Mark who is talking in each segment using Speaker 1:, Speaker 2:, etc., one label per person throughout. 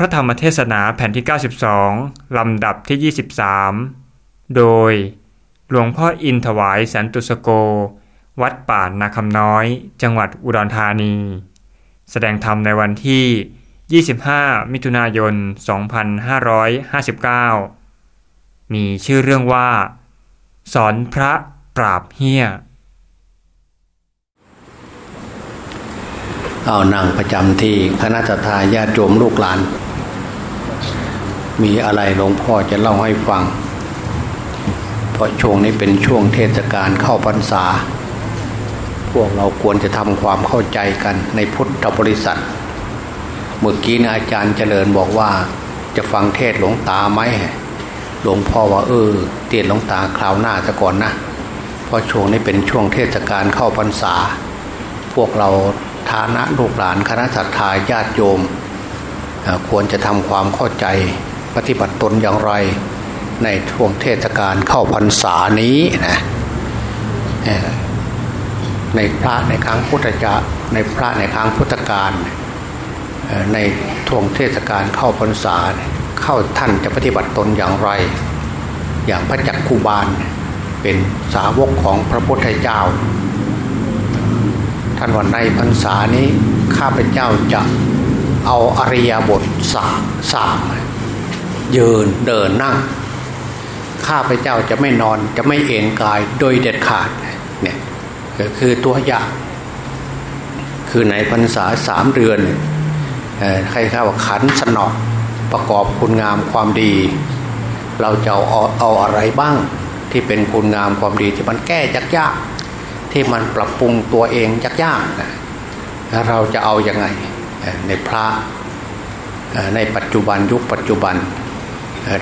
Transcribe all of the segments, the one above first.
Speaker 1: พระธรรมเทศนาแผ่นที่ 92 ลำดับที่ 23 โดยหลวงพ่ออินถวายสันตุสโก วัดป่านาคำน้อย จังหวัดอุดรธานี แสดงธรรมในวันที่ 25 มิถุนายน 2559 มีชื่อเรื่องว่า สอนพระปราบเฮี้ย
Speaker 2: เอานั่งประจำที่คณะทาญาติโยมลูกหลาน มีอะไรหลวงพ่อจะเล่าให้ฟัง เพราะช่วงนี้เป็นช่วงเทศกาลเข้าพรรษา พวกเราควรจะทำความเข้าใจกันในพุทธบริษัท เมื่อกี้นะอาจารย์เจริญบอกว่า จะฟังเทศหลวงตาไหมหลวงพ่อว่าเออเตียนหลวงตาคราวหน้าจะก่อนนะเพราะช่วงนี้เป็นช่วงเทศกาลเข้าพรรษา พวกเราฐานะลูกหลานคณะสัตยาญาติโยม ควรจะทำความเข้าใจ ปฏิบัติตนอย่างไรในช่วงเทศกาลเข้าพรรษานี้นะในพระในครั้งพุทธะในพระในครั้งพุทธกาลในช่วงเทศกาลเข้าพรรษาเข้าท่านจะปฏิบัติตนอย่างไร อย่างพระจักคูบาลเป็นสาวกของพระพุทธเจ้า ท่านว่าในพรรษานี้ข้าพเจ้าจะเอาอริยบทสามสาม ยืนเดินนั่ง ข้าพเจ้าจะไม่นอนจะไม่เอนกายโดยเด็ดขาดเนี่ยก็คือตัวอย่าง คือในพรรษาสามเดือนใครข้าว่าขันสนอประกอบคุณงามความดี เราจะเอาเอาอะไรบ้างที่เป็นคุณงามความดีที่มันแก้ยากยากที่มันปรับปรุงตัวเองยากๆนะเราจะเอาอยัางไงในพระในปัจจุบันยุคปัจจุบัน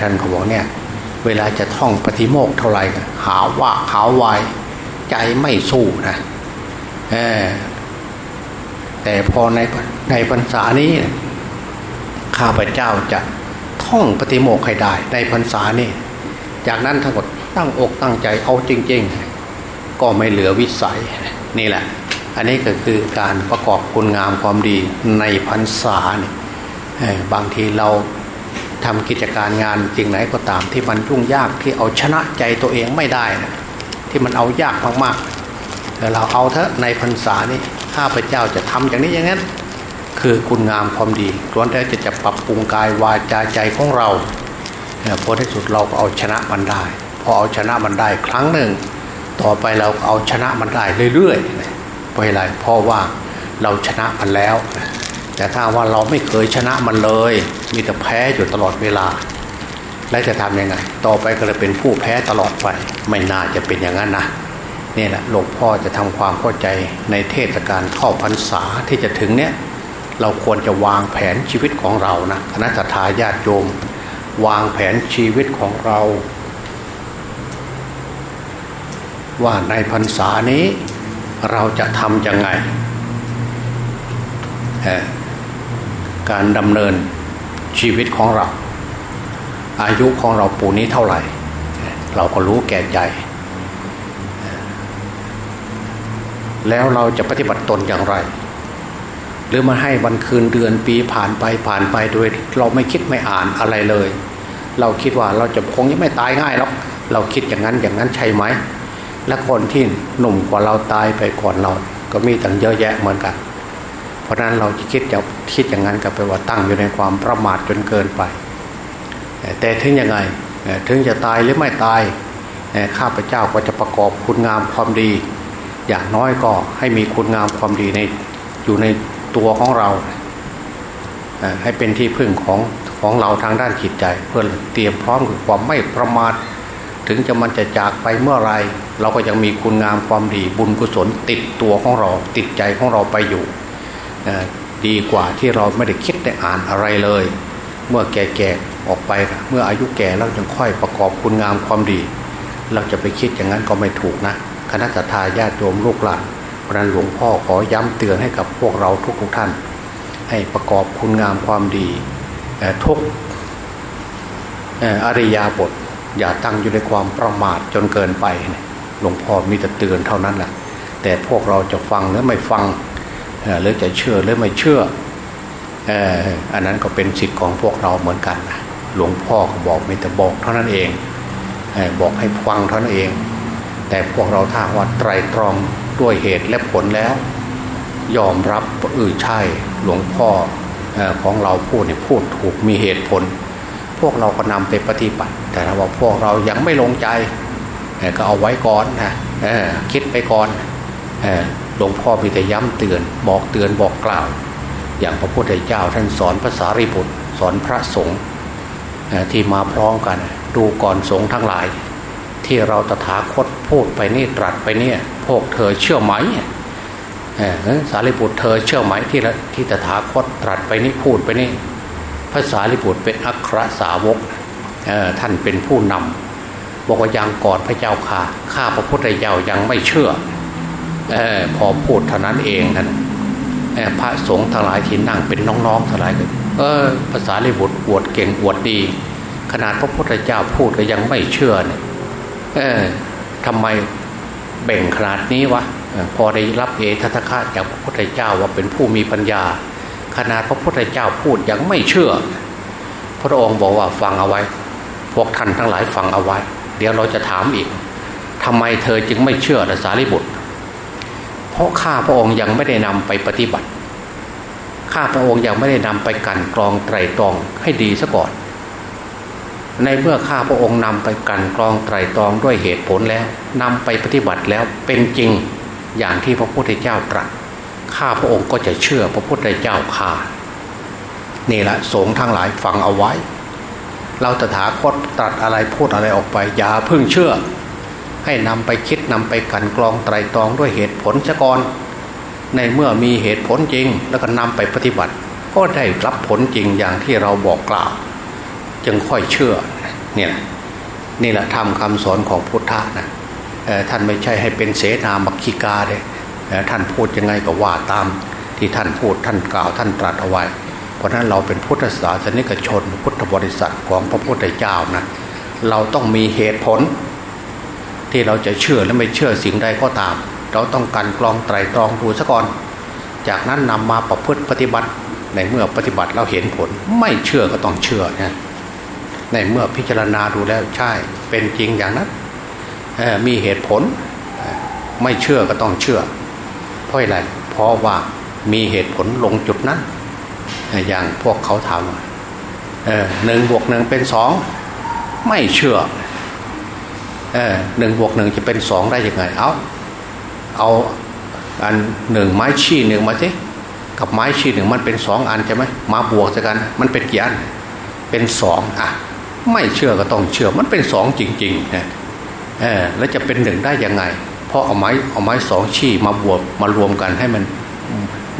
Speaker 2: ท่านเขาบอกเนี่ย เวลาจะท่องปฏิโมกเท่าไหร่หาว่าหาวายใจไม่สู้นะแต่พอในในพรรษานี้ ข้าพเจ้าจะท่องปฏิโมกให้ได้ ในพรรษานี้ จากนั้นทั้งหมดตั้งอกตั้งใจเอาจริง ๆ ก็ไม่เหลือวิสัยนี่แหละ อันนี้ก็คือการประกอบคุณงามความดีในพรรษาเนี่ยบางทีเรา ทำกิจการงานจริงไหนก็ตามที่มันยุ่งยากที่เอาชนะใจตัวเองไม่ได้นะที่มันเอายากมากๆแต่เราเอาเถอะในพรรษานี้ข้าพเจ้าจะทำอย่างนี้อย่างนั้น คือคุณงามความดีล้วนแต่จะจะปรับปรุงกายวาจาใจของเราพอที่สุดเราก็เอาชนะมันได้ พอเอาชนะมันได้ครั้งหนึ่ง ต่อไปเราเอาชนะมันได้เรื่อยๆเพราะอะไรเพราะว่าเราชนะมันแล้ว แต่ถ้าว่าเราไม่เคยชนะมันเลย มีแต่แพ้อยู่ตลอดเวลา แล้วจะทำยังไง ต่อไปก็จะเป็นผู้แพ้ตลอดไป ไม่น่าจะเป็นอย่างนั้นนะนี่แหละหลวงพ่อจะทำความเข้าใจในเทศกาลเข้าพรรษาที่จะถึงเนี้ยเราควรจะวางแผนชีวิตของเรานะคณะทาญาติโยม วางแผนชีวิตของเรา ว่าในพรรษานี้เราจะทำยังไง การดำเนินชีวิตของเรา อายุของเราปูนี้เท่าไหร่ เราก็รู้แก่ใจ แล้วเราจะปฏิบัติตนอย่างไร หรือมาให้วันคืนเดือนปีผ่านไปผ่านไปโดย เราไม่คิดไม่อ่านอะไรเลย เราคิดว่าเราจะคงยังไม่ตายง่ายหรอกเราคิดอย่างนั้นอย่างนั้นใช่ไหมและคนที่หนุ่มกว่าเราตายไปก่อนเรา ก็มีตั้งเยอะแยะเหมือนกัน เพราะนั้นเราคิดจะคิดอย่างนั้นก็แปว่าตั้งอยู่ในความประมาทจนเกินไป แต่ถึงยังไงถึงจะตายหรือไม่ตายข้าพเจ้าก็จะประกอบคุณงามความดี อย่างน้อยก็ให้มีคุณงามความดีในอยู่ในตัวของเรา ให้เป็นที่พึ่งของของเราทางด้านจิตใจ เพื่อเตรียมพร้อมกับความไม่ประมาทถึงจะมันจะจากไปเมื่อไรเราก็ยังมีคุณงามความดีบุญกุศลติดตัวของเรา ติดใจของเราไปอยู่ ดีกว่าที่เราไม่ได้คิดได้อ่านอะไรเลย เมื่อแก่ๆออกไปเมื่ออายุแก่แล้วยังค่อยประกอบคุณงามความดี เราจะไปคิดอย่างนั้นก็ไม่ถูกนะคณะทาญาติโยมลูกหลานพระนั้นหลวงพ่อขอย้ำเตือนให้กับพวกเราทุกๆท่าน ให้ประกอบคุณงามความดีทุกอริยาบท อย่าตั้งอยู่ในความประมาทจนเกินไปหลวงพ่อมีแต่เตือนเท่านั้นแหละแต่พวกเราจะฟังหรือไม่ฟัง หรือจะเชื่อหรือไม่เชื่ออ,อันนั้นก็เป็นสิทธิ์ของพวกเราเหมือนกันนะหลวงพ่อก็บอกไม่แต่บอกเท่านั้นเองเอบอกให้ฟังเท่านั้นเอง แต่พวกเราถ้าว่าไตรตรองด้วยเหตุและผลแล้ว ยอมรับเออใช่หลวงพ่อของเราพูดเนี่ยพูดถูกมีเหตุผล พวกเราก็นำไปปฏิบัติ แต่ถ้าว่าพวกเรายังไม่ลงใจก็เอาไว้ก่อนนะคิดไปก่อน หลวงพ่อมีแต่ย้ำเตือนบอกเตือนบอกกล่าว อย่างพระพุทธเจ้าท่านสอนภาษาริบุตรสอนพระสงฆ์ที่มาพร้อมกัน ดูก่อนสงฆ์ทั้งหลาย ที่เราตถาคตพูดไปนี่ตรัสไปเนี่ยพวกเธอเชื่อไหมสารีบุตรเธอเชื่อไหมที่ที่ตถาคตตรัสไปนี่พูดไปนี่ภาษาลิบุตรเป็นอัครสาวกท่านเป็นผู้นำบอกว่ายังก่อนพระเจ้าค่ะข้าพระพุทธเจ้ายังไม่เชื่อ ออพอพูดเท่านั้นเองนั่นพระสงฆ์ทั้งหลายที่นั่งเป็นน้องๆทั้งหลายก็เออภาษาลิบุตรอวดเก่งอวดดี ขนาดพระพุทธเจ้าพูดก็ยังไม่เชื่อเนี่ยเออทำไมแบ่งขนาดนี้วะพอได้รับเอทัตคะจากพระพุทธเจ้าว่าเป็นผู้มีปัญญา ขนาดพระพุทธเจ้าพูดยังไม่เชื่อ พระองค์บอกว่าฟังเอาไว้ พวกท่านทั้งหลายฟังเอาไว้ เดี๋ยวเราจะถามอีกทำไมเธอจึงไม่เชื่อสารีบุตร เพราะข้าพระองค์ยังไม่ได้นำไปปฏิบัติ ข้าพระองค์ยังไม่ได้นำไปกันกรองไตรตรองให้ดีซะก่อน ในเมื่อข้าพระองค์นำไปกันกรองไตรตรองด้วยเหตุผลแล้วนำไปปฏิบัติแล้วเป็นจริงอย่างที่พระพุทธเจ้าตรัสข้าพระองค์ก็จะเชื่อพระพุทธเจ้าข่านี่แหละสงฆ์ทั้งหลายฟังเอาไว้ เราตถาคตตรัสอะไรพูดอะไรออกไปอย่าเพิ่งเชื่อ ให้นำไปคิดนำไปกันกรองไตรตรองด้วยเหตุผลซะก่อนในเมื่อมีเหตุผลจริง แล้วก็นำไปปฏิบัติ ก็ได้รับผลจริงอย่างที่เราบอกกล่าว จึงค่อยเชื่อเนี่ยนี่แหละทำคำสอนของพุทธะนะท่านไม่ใช่ให้เป็นเสนามักคิกาเลยท่านพูดยังไงก็ว่าตามที่ท่านพูดท่านกล่าวท่านตรัสเอาไว้ เพราะนั้นเราเป็นพุทธศาสนิกชน พุทธบริษัทของพระพุทธเจ้านะเราต้องมีเหตุผล ที่เราจะเชื่อและไม่เชื่อสิ่งใดก็ตาม เราต้องการกรองไตรตรองดูซะก่อน จากนั้นนำมาประพฤติปฏิบัติในเมื่อปฏิบัติเราเห็นผล ไม่เชื่อก็ต้องเชื่อนะในเมื่อพิจารณาดูแล้วใช่เป็นจริงอย่างนั้นมีเหตุผลไม่เชื่อก็ต้องเชื่อ เพราะอะไรเพราะว่ามีเหตุผลลงจุดนั้น อย่างพวกเขาถามว่าเออหนึ่งบวกหนึ่งเป็นสองไม่เชื่อ หนึ่งบวกหนึ่งจะเป็นสองได้ยังไง เอาเอาอันหนึ่งไม้ชี้หนึ่งมาสิกับไม้ชี้หนึ่งมันเป็นสองอันใช่ไหมมาบวกกัน มันเป็นกี่อันเป็นสองอะ ไม่เชื่อก็ต้องเชื่อมันเป็นสองจริงๆนะเออแล้วจะเป็นหนึ่งได้ยังไง เพราะเอาไม้เอาไม้สองชี้มาบวกมารวมกันให้มัน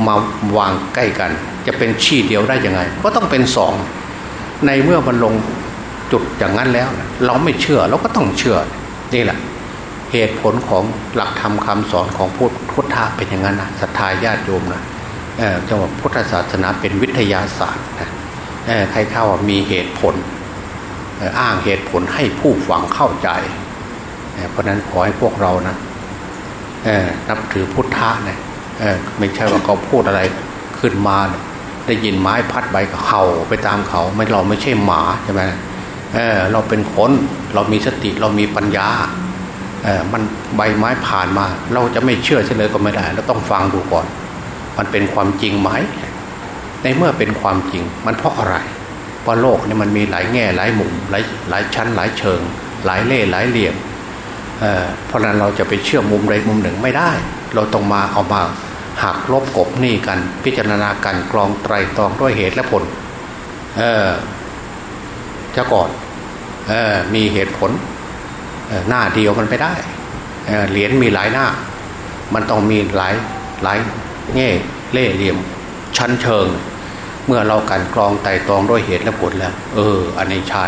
Speaker 2: มาวางใกล้กัน จะเป็นชี้เดียวได้ยังไง ก็ต้องเป็นสองในเมื่อมันลง จุดอย่างนั้นแล้ว เราไม่เชื่อเราก็ต้องเชื่อนี่แหละ เหตุผลของหลักธรรมคาสอนของพุทธพุทธะเป็นอย่างนั้นนะศรัทธาญาติโยมนะเออจังหวะพุทธศาสนาเป็นวิทยาศาสตร์นะเออใครเข้าว่ามีเหตุผลอ,อ้างเหตุผลให้ผู้ฟังเข้าใจเเพราะนั้นขอให้พวกเรานะเออนับถือพุทธะนะเออไม่ใช่ว่าเขาพูดอะไรขึ้นมา ได้ยินไม้พัดใบเห่าไปตามเขาไม่เราไม่ใช่หมาใช่ไหมเอ เราเป็นคนเรามีสติเรามีปัญญาเออมันใบไม้ผ่านมา เราจะไม่เชื่อเฉลยก็ไม่ได้ เราต้องฟังดูก่อน มันเป็นความจริงไหมในเมื่อเป็นความจริงมันเพราะอะไรเพราะโลกนี่มันมีหลายแง่หลายมุมหลายหลายชั้นหลายเชิง หลายเล่หลายเหลี่ยมเออเพราะนั้นเราจะไปเชื่อมุมใดมุมหนึ่งไม่ได้ เราต้องมาเอามาหักลบกบหนี้กันพิจารณากันกรองไตรตรองด้วยเหตุและผล เออจะก่อน มีเหตุผลหน้าเดียวมันไปได้เเหรียญมีหลายหน้า มันต้องมีหลายหลายแง่เล่ห์เหลี่ยมชั้นเชิง เมื่อเรากันกรองไต่ตองด้วยเหตุและผลแล้ว เออ อันนี้ใช่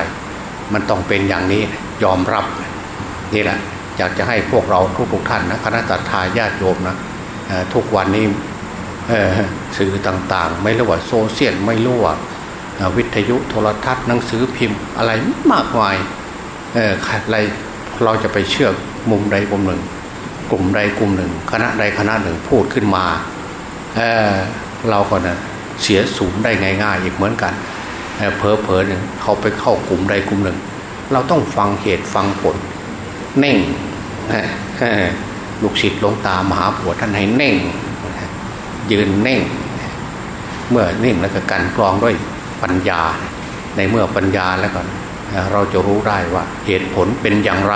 Speaker 2: มันต้องเป็นอย่างนี้ยอมรับนี่แหละอยากจะให้พวกเราทุกๆท่านนะคณะตัดทาญาติโยมนะทุกวันนี้สื่อต่างๆ ไม่รู้ว่าโซเชียลไม่รู้ว่า วิทยุโทรทัศน์หนังสือพิมพ์อะไรมากมายเอออะไรเราจะไปเชื่อมุมใดมุมหนึ่ง กลุ่มใดกลุ่มหนึ่ง คณะใดคณะหนึ่งพูดขึ้นมาเออเราก็นะเสียศูนย์ได้ง่ายๆอีกเหมือนกันเพอเพอหนึ่งเขาไปเข้ากลุ่มใดกลุ่มหนึ่ง เราต้องฟังเหตุฟังผล เน่งลูกศิษย์หลวงตามหาผัวท่านให้เน่ง ยืนเน่ง เมื่อเน่งแล้วก็กันกรองด้วย ปัญญา ในเมื่อปัญญาแล้วก็เราจะรู้ได้ว่าเหตุผลเป็นอย่างไร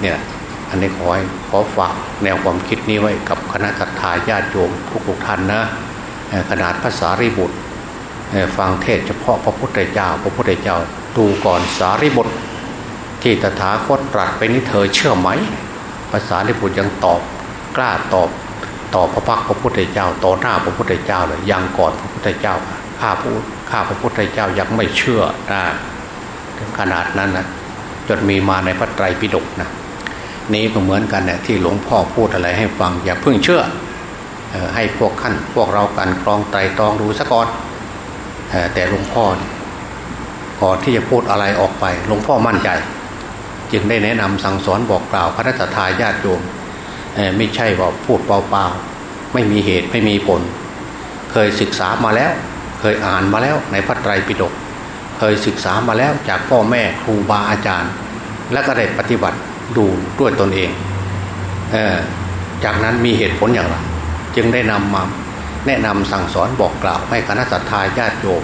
Speaker 2: เนี่ยอันนี้ขอให้ขอฝากแนวความคิดนี้ไว้กับคณะสัตยาญาติโยมทุกๆท่านนะขนาดภาษาริบุตรฟังเทศเฉพาะพระพุทธเจ้า พระพุทธเจ้าดูก่อนสารีบุตร ที่ตถาคตตรัสไปนี้เธอเชื่อไหมภาษาริบุตรยังตอบกล้าตอบต่อพระพักพระพุทธเจ้าต่อหน้าพระพุทธเจ้าเลยยังก่อนพระพุทธเจ้าข้าพระ ข้าพระพุทธเจ้ายังไม่เชื่อนะถึงขนาดนั้นนะจนมีมาในพระไตรปิฎกนะนี้ก็เหมือนกันเนี่ยที่หลวงพ่อพูดอะไรให้ฟังอย่าเพิ่งเชื่อให้พวกขั้นพวกเรากันกรองไตรตรองดูซะก่อนแต่หลวงพ่อก่อนที่จะพูดอะไรออกไปหลวงพ่อมั่นใจ จึงได้แนะนำสั่งสอนบอกกล่าวพระนัตถาญาติโยมไม่ใช่ว่าพูดเปล่าๆไม่มีเหตุไม่มีผล เคยศึกษามาแล้ว เคยอ่านมาแล้วในพระไตรปิฎกเคยศึกษามาแล้วจากพ่อแม่ครูบาอาจารย์ และก็ได้ปฏิบัติดูด้วยตนเองเออจากนั้นมีเหตุผลอย่างไรจึงได้นำมาแนะนำสั่งสอนบอกกล่าวให้คณะสัตยาญาติโยม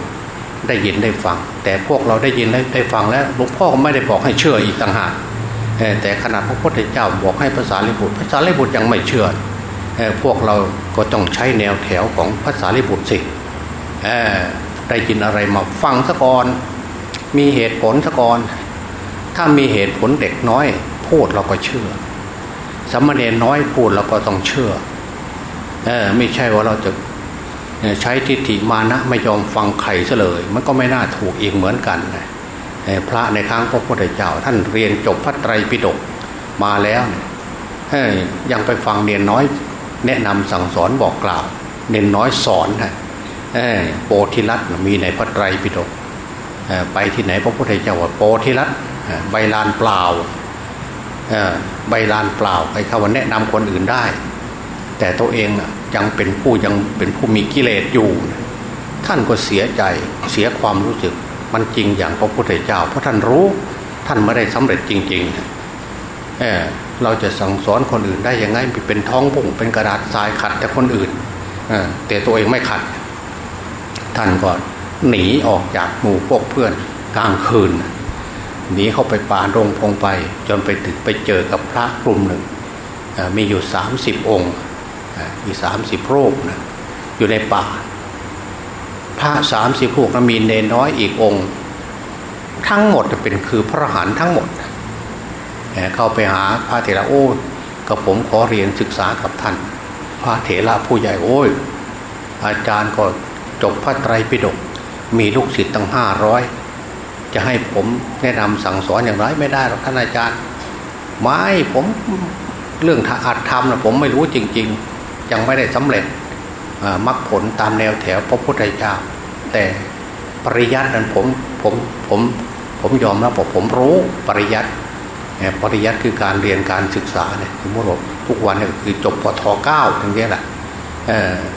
Speaker 2: ได้ยินได้ฟัง แต่พวกเราได้ยินได้ฟังแล้วหลวงพ่อก็ไม่ได้บอกให้เชื่ออีกต่างหากแต่ขณะพระพุทธเจ้าบอกให้ภาษาลิบุตรภาษาลิบุตรยังไม่เชื่อพวกเราก็ต้องใช้แนวแถวของภาษาลิบุตรสิ ได้ยินอะไรมาฟังซะก่อนมีเหตุผลซะก่อนถ้ามีเหตุผลเด็กน้อย พูดเราก็เชื่อสมณเณรน้อยพูดเราก็ต้องเชื่อเออไม่ใช่ว่าเราจะใช้ทิฏฐิมานะไม่ยอมฟังใครซะเลย มันก็ไม่น่าถูกอีกเหมือนกันพระในครั้งพระพุทธเจ้า ท่านเรียนจบพระไตรปิฎกมาแล้วยังไปฟังเนียนน้อย แนะนำสั่งสอนบอกกล่าว เนียนน้อยสอนนะ โปธิรัตมีในพระไตรปิฎกไปที่ไหนพระพุทธเจ้าว่าโปธิรัตใบลานเปล่าใบลานเปล่าใครเขาว่าแนะนำคนอื่นได้ แต่ตัวเองยังเป็นผู้ยังเป็นผู้มีกิเลสอยู่ ท่านก็เสียใจเสียความรู้สึกมันจริงอย่างพระพุทธเจ้า เพราะท่านรู้ท่านไม่ได้สำเร็จจริงๆเเราจะสั่งสอนคนอื่นได้ยังไงเป็นท้องบุ่งเป็นกระดาษทรายขัดแต่คนอื่นแต่ตัวเองไม่ขัด ท่านก็หนีออกจากหมู่พวกเพื่อนกลางคืนหนีเข้าไปป่ารงพงไป จนไปถึงไปเจอกับพระกลุ่มหนึ่งมีอยู่สามสิบองค์มีสามสิบรูปนะอยู่ในป่า พระสามสิบรูปนมีเนน้อยอีกองค์ ทั้งหมดเป็นคือพระหันทั้งหมด เข้าไปหาพระเถระโอ้กับผมขอเรียนศึกษากับท่าน พระเถระผู้ใหญ่โอ้ย อาจารย์ก็ จบพระไตรปิฎกมีลูกศิษย์ตั้งห้าร้อยจะให้ผมแนะนำสั่งสอนอย่างไรไม่ได้หรอกท่านอาจารย์ ไม่ผมเรื่องอัดธรรมนะผมไม่รู้จริง ๆ ยังไม่ได้สำเร็จมรรคผลตามแนวแถวพระพุทธเจ้า แต่ปริยัตินั้นผมผมผมผมยอมรับว่าผมรู้ปริยัติปริยัติคือการเรียนการศึกษาเนี่ยสมมติว่าทุกวันเนี่ยคือจบปทเก้าอย่างนี้แหละ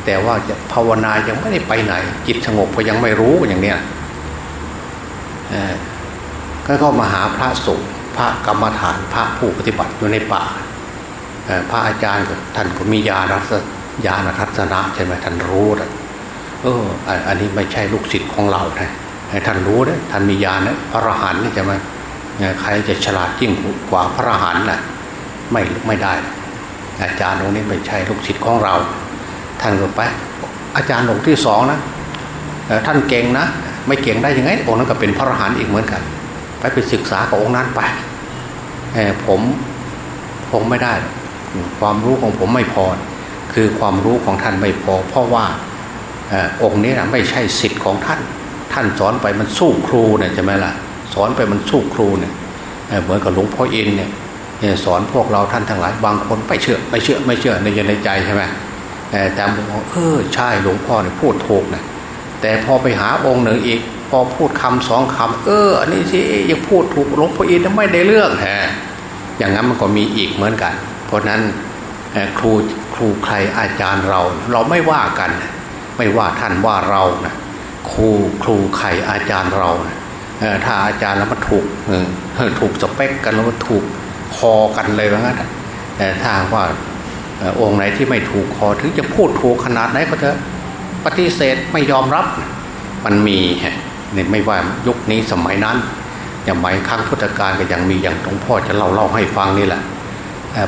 Speaker 2: แต่ว่าภาวนายังไม่ได้ไปไหน จิตสงบก็ยังไม่รู้อย่างเนี้ยก็เข้ามาหาพระสงฆ์พระกรรมฐานพระผู้ปฏิบัติอยู่ในป่าพระอาจารย์ท่านก็มีญาณรัศญาณทัศนะใช่ไหมท่านรู้นะเอออันนี้ไม่ใช่ลูกศิษย์ของเรานะให้ท่านรู้นะท่านมีญานะพระอรหันต์ใช่ไหมใครจะฉลาดยิ่งกว่าพระอรหันต์น่ะไม่ไม่ได้ อาจารย์องค์นี้ไม่ใช่ลูกศิษย์ของเรา ท่านก็ไป อาจารย์องค์ที่สองนะท่านเก่งนะ ไม่เก่งได้ยังไงองค์นั้นก็เป็นพระอรหันต์อีกเหมือนกัน ไปไปศึกษากับองค์นั้นไปผมคงไม่ได้ ความรู้ของผมไม่พอ คือความรู้ของท่านไม่พอ เพราะว่าองค์นี้นะไม่ใช่สิทธิ์ของท่าน ท่านสอนไปมันสู้ครูเนี่ยใช่ไหมล่ะสอนไปมันสู้ครูเนี่ยเหมือนกับหลวงพ่ออินเนี่ยสอนพวกเราท่านทั้งหลายบางคนไม่เชื่อไม่เชื่อไม่เชื่อในในใจใช่ไหม แต่บอเออใช่หลวงพ่อเนี่ยพูดถูกนะแต่พอไปหาองค์หนึ่งอีก พอพูดคำสองคำเอออันนี้สิยังพูดถูกหลวงพ่ออินไม่ได้เรื่องฮะอย่างนั้นมันก็มีอีกเหมือนกัน เพราะนั้นครูครูใครอาจารย์เรา เราไม่ว่ากัน ไม่ว่าท่านว่าเรานะครูครูใครอาจารย์เรานะถ้าอาจารย์แล้วมันถูกถูกสเปคกันแล้วมันถูกคอกันเลยว่างั้นแต่ถ้าว่า องค์ไหนที่ไม่ถูกคอถึงจะพูดถูกขนาดไหนก็เถอะปฏิเสธไม่ยอมรับมันมีเนี่ยไม่ว่ายุคนี้สมัยนั้นอย่างไมครั้งพุทธกาลก็ยังมีอย่างหลวงพ่อจะเล่าเล่าให้ฟังนี่แหละ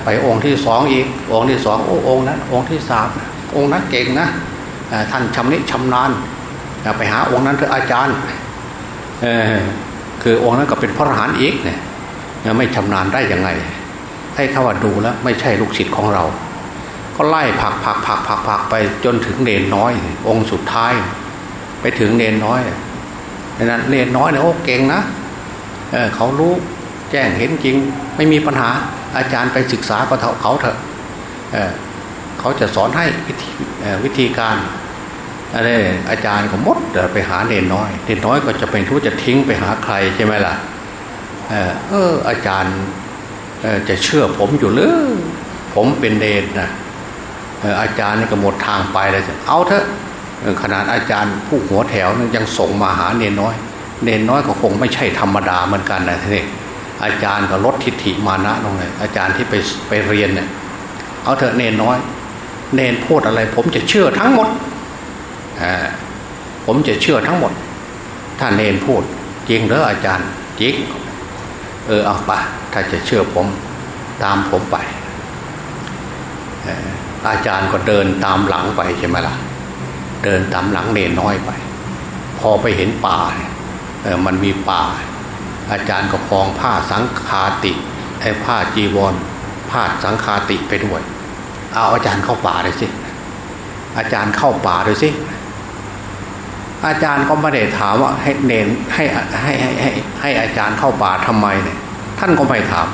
Speaker 2: ไปองค์ที่สองอีกองค์ที่สองโอ้องค์นั้นองค์ที่สามองค์นั้นเก่งนะท่านชำนิชำนาญไปหาองค์นั้นเถอะอาจารย์คือองค์นั้นก็เป็นพระอรหันต์อีกเนี่ยไม่ชำนาญได้ยังไง ให้เขาว่าดูแล้วไม่ใช่ลูกศิษย์ของเรา ก็ไล่ผักผักผักผักผักไปจนถึงเนนน้อย องค์สุดท้าย ไปถึงเนนน้อยนั้นเนนน้อยเนี่ยโอ้เก่งนะเเขารู้แจ้งเห็นจริง ไม่มีปัญหาอาจารย์ไปศึกษาก็เขาเถอะเเขาจะสอนให้วิธีวิธีการอะไรอาจารย์ก็มดไปหาเนนน้อยเนนน้อยก็จะเป็นทุจะทิ้งไปหาใครใช่ไหมล่ะเออเอออาจารย์จะเชื่อผมอยู่หรือผมเป็นเนนนะ อาจารย์นี่ก็หมดทางไปเลยเอาเถอะขนาดอาจารย์ผู้หัวแถวยังส่งมาหาเนนน้อย เนนน้อยก็คงไม่ใช่ธรรมดาเหมือนกันนะทีนี้อาจารย์ก็ลดทิฏฐิมานะลงเลยอาจารย์ที่ไปไปเรียนเนี่ยเอาเถอะเนนน้อย เนนพูดอะไร ผมจะเชื่อทั้งหมดผมจะเชื่อทั้งหมด ถ้าเนนพูดจริงหรืออาจารย์จริงเออเอาไปถ้าจะเชื่อผมตามผมไป อาจารย์ก็เดินตามหลังไปใช่ไหมล่ะ เดินตามหลังเนนน้อยไป พอไปเห็นป่าเนี่ยมันมีป่า อาจารย์ก็คลองผ้าสังคาติไอ้ผ้าจีวรผ้าสังคาติไปด้วย เอาอาจารย์เข้าป่าเลยสิ อาจารย์เข้าป่าเลยสิ อาจารย์ก็ไม่ได้ถามว่าให้เนนให้ให้ให้ให้ให้อาจารย์เข้าป่าทำไมเนี่ย ท่านก็ไม่ถาม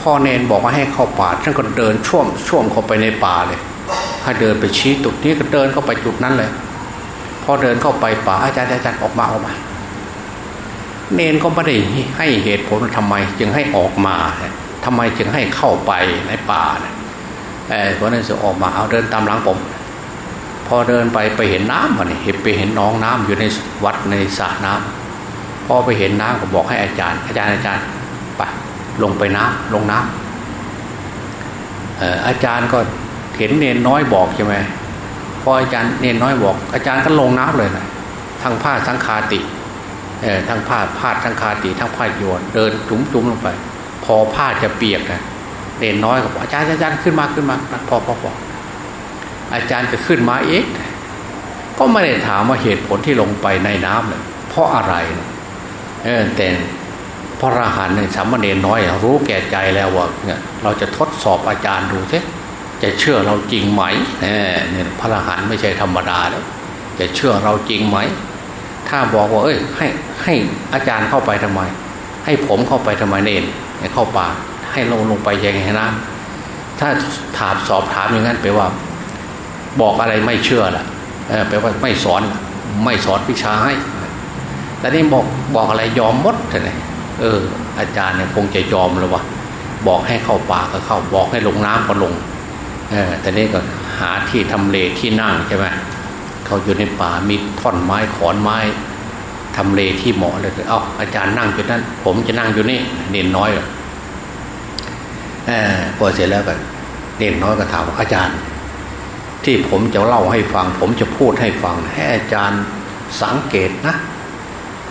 Speaker 2: พ่อเนนบอกว่าให้เข้าป่าท่านก็เดินช่วมช่วมเข้าไปในป่าเลยให้เดินไปชี้จุดนี้ก็เดินเข้าไปจุดนั้นเลย พอเดินเข้าไปป่าอาจารย์อาจารย์ออกมาออกมา เนนก็ไม่ได้ให้เหตุผลทำไม จึงให้ออกมาทำไมจึงให้เข้าไปในป่าเนี่ยเพราะนั้นจะออกมาเอาเดินตามหลังผม พอเดินไปไปเห็นน้ำมันเห็นไปเห็นน้องน้ำอยู่ในวัดในสระน้ำพอไปเห็นน้ำก็บอกให้อาจารย์ อาจารย์อาจารย์ ลงไปน้ำลงน้ำอาจารย์ก็เห็นเนนน้อยบอกใช่ไหมพออาจารย์เนนน้อยบอก อาจารย์ก็ลงน้ำเลยนะทางผ้าสังคาติทั้งผ้าผ้าทั้งคาตีทั้งผ้าโยนเดินจุ๋มจุ๋มลงไป พอผ้าจะเปียกนะเด่นน้อยก็บอกอาจารย์อาจารย์ขึ้นมาขึ้นมาพอพอพออาจารย์ก็ขึ้นมาเองก็ไม่ได้ถามว่าเหตุผลที่ลงไปในน้ำเลยเพราะอะไรเออแต่ พระอรหันต์ในสัมมาเนน้อย รู้แก่ใจแล้วว่าเราจะทดสอบอาจารย์ดูใช่จะเชื่อเราจริงไหมเนี่ยพระอรหันต์ไม่ใช่ธรรมดาแล้วจะเชื่อเราจริงไหม ถ้าบอกว่า เอ้ย ให้ให้อาจารย์เข้าไปทำไม ให้ผมเข้าไปทำไมเนนเข้าป่า ให้ลงลงไปยังไงนะถ้าถามสอบถามอย่างนั้นแปลว่า บอกอะไรไม่เชื่อละแปลว่าไม่สอน ไม่สอนวิชาให้แต่นี่บอกบอกอะไรยอมมดเลย เออ อาจารย์เนี่ยคงจะยอมแล้ววะบอกให้เข้าป่าก็เข้า บอกให้ลงน้ำก็ลงเออแต่นี่ก็หาที่ทำเลที่นั่งใช่ไหมเขาอยู่ในป่ามีท่อนไม้ขอนไม้ทำเลที่เหมาะเลยเอาอาจารย์นั่งอยู่นั้นผมจะนั่งอยู่นี่เด่นน้อยเออพอเสร็จแล้วก็เด่นน้อยก็ถามอาจารย์ ที่ผมจะเล่าให้ฟัง ผมจะพูดให้ฟังให้อาจารย์สังเกตนะ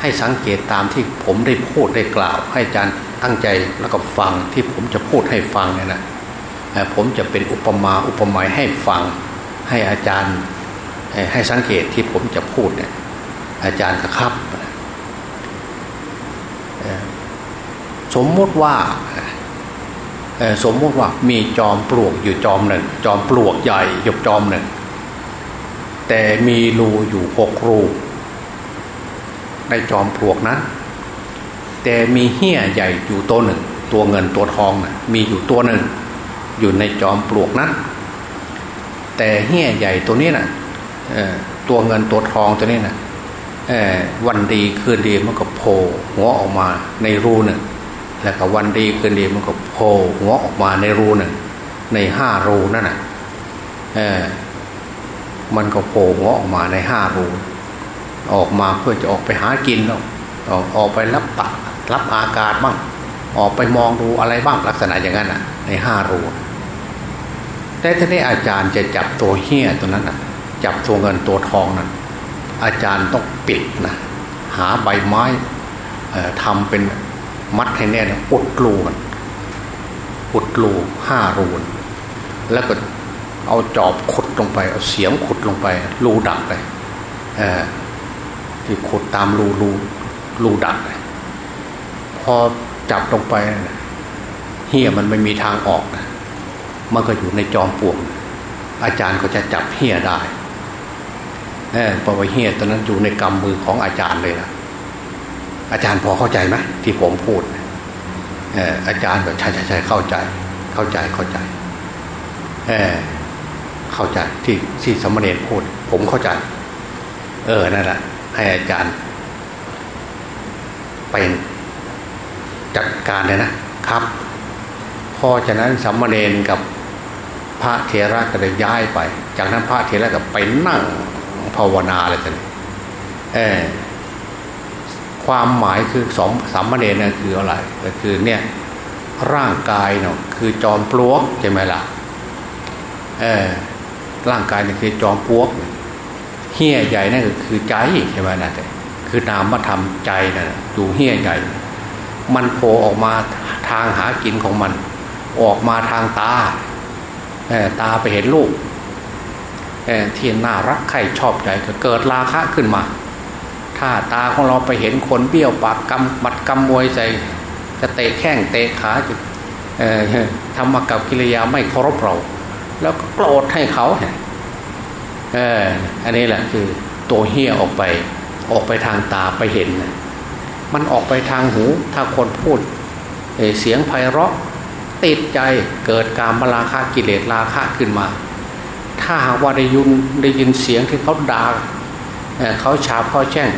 Speaker 2: ให้สังเกตตามที่ผมได้พูดได้กล่าว ให้อาจารย์ตั้งใจแล้วก็ฟังที่ผมจะพูดให้ฟังเนี่ยนะผมจะเป็นอุปมาอุปไมยให้ฟัง ให้อาจารย์ให้สังเกตที่ผมจะพูดเนี่ยอาจารย์ก็ครับ สมมติว่าสมมติว่ามีจอมปลวกอยู่จอมหนึ่ง จอมปลวกใหญ่ยกจอมหนึ่ง แต่มีรูอยู่หกรู ในจอมปลวกนั้น แต่มีเหี้ยใหญ่อยู่ตัวหนึ่ง ตัวเงินตัวทองนะมีอยู่ตัวหนึ่ง อยู่ในจอมปลวกนั้น แต่เหี้ยใหญ่ตัวนี้นะ่ะตัวเงินตัวทองตัวนี้นะวันดีคืนดีมันก็โผล่หัวออกมาในรูหนึ่งแล้วก็วันดีคืนดีมันก็โผล่หัวออกมาในรูหนึ่งในห้ารูนั่นน่ะมันก็โผล่หัวออกมาในห้ารู ออกมาเพื่อจะออกไปหากินแล้วออกออกไปรับตัดรับอากาศบ้าง ออกไปมองดูอะไรบ้างลักษณะอย่างนั้นอะ ในห้ารูแต่ทีนี้อาจารย์จะจับตัวเหี้ยตัวนั้นอะ จับตัวเงินตัวทองนั้น อาจารย์ต้องปิดนะหาใบไม้ทำเป็นมัดให้แน่นอุดรูกันอุดรูห้ารูแล้วก็เอาจอบขุดลงไป เอาเสียมขุดลงไป รูดักเลยที่ ขุดตามรูรูรูดักพอจับลงไปเฮียมันไม่มีทางออกมันก็อยู่ในจอมปลวกอาจารย์ก็จะจับเฮียได้เออเพราะว่าเฮียตอนนั้นอยู่ในกำมือของอาจารย์เลยนะอาจารย์พอเข้าใจไหมที่ผมพูดเอออาจารย์ก็ใช่ใช่ใช่เข้าใจ เข้าใจเข้าใจเออเข้าใจที่ที่สมณเณรพูด ผมเข้าใจ เออนั่นแหละ ให้อาจารย์เป็นจัดการเลยนะครับพอจากนั้นสัมณเณรกับพระเถระก็เลยย้ายไป จากนั้นพระเถระก็ไปนั่งภาวนาอะไรกันเออความหมายคือสองสามเณรนั่นคืออะไรก็คือเนี่ยร่างกายเนาะคือจอมปลวกใช่ไหมล่ะเออร่างกายนี่คือจอมปลวกเเฮี้ยใหญ่นั่นก็คือใจใช่ไหมนะคือนามธรรมใจนะ่ะดูเฮี้ยใหญ่ มันโผล่ออกมาทางหากินของมัน ออกมาทางตาตาไปเห็นลูกเที่น่ารักใครชอบใจก็เกิดราคะขึ้นมา ถ้าตาของเราไปเห็นคนเบี้ยวปากกำบัดกำมวยใส่จะเตะแข้งเตะขาจะทำมากับกิริยาไม่เคารพเรา แล้วก็โกรธให้เขาเเอออันนี้แหละคือตัวเฮี้ยออกไป ออกไปทางตาไปเห็น มันออกไปทางหู ถ้าคนพูดเเสียงไพเราะติดใจเกิดการมาราคากิเลสราคะขึ้นมา ถ้าหากว่าได้ยินได้ยินเสียงที่เขาดา่าเขาฉาบเขาแช่ง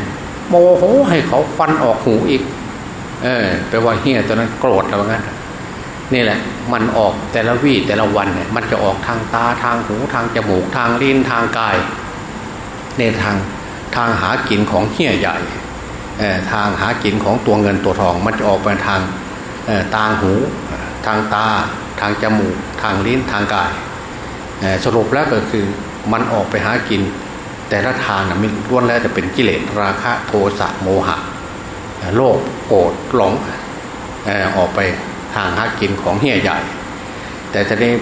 Speaker 2: โมโหให้เขาฟันออกหูอีก เออแปลว่าเฮี้ยตอนนั้นโกรธแล้วงั้น นี่แหละ มันออกแต่ละวี่แต่ละวันเนี่ยมันจะออกทางตาทางหูทางจมูกทางลิ้นทางกายในทางทางหากินของเฮียใหญ่ทางหากินของตัวเงินตัวทอง มันจะออกไปทางตาหู ทางตา ทางจมูก ทางลิ้นทางกายสรุปแล้วก็คือมันออกไปหากิน แต่ละทางนะมีล้วนแล้วจะเป็นกิเลสราคะโทสะโมหะ โลภโกรธหลงออกไป ทางหากินของเฮียใหญ่ แต่ทีนี้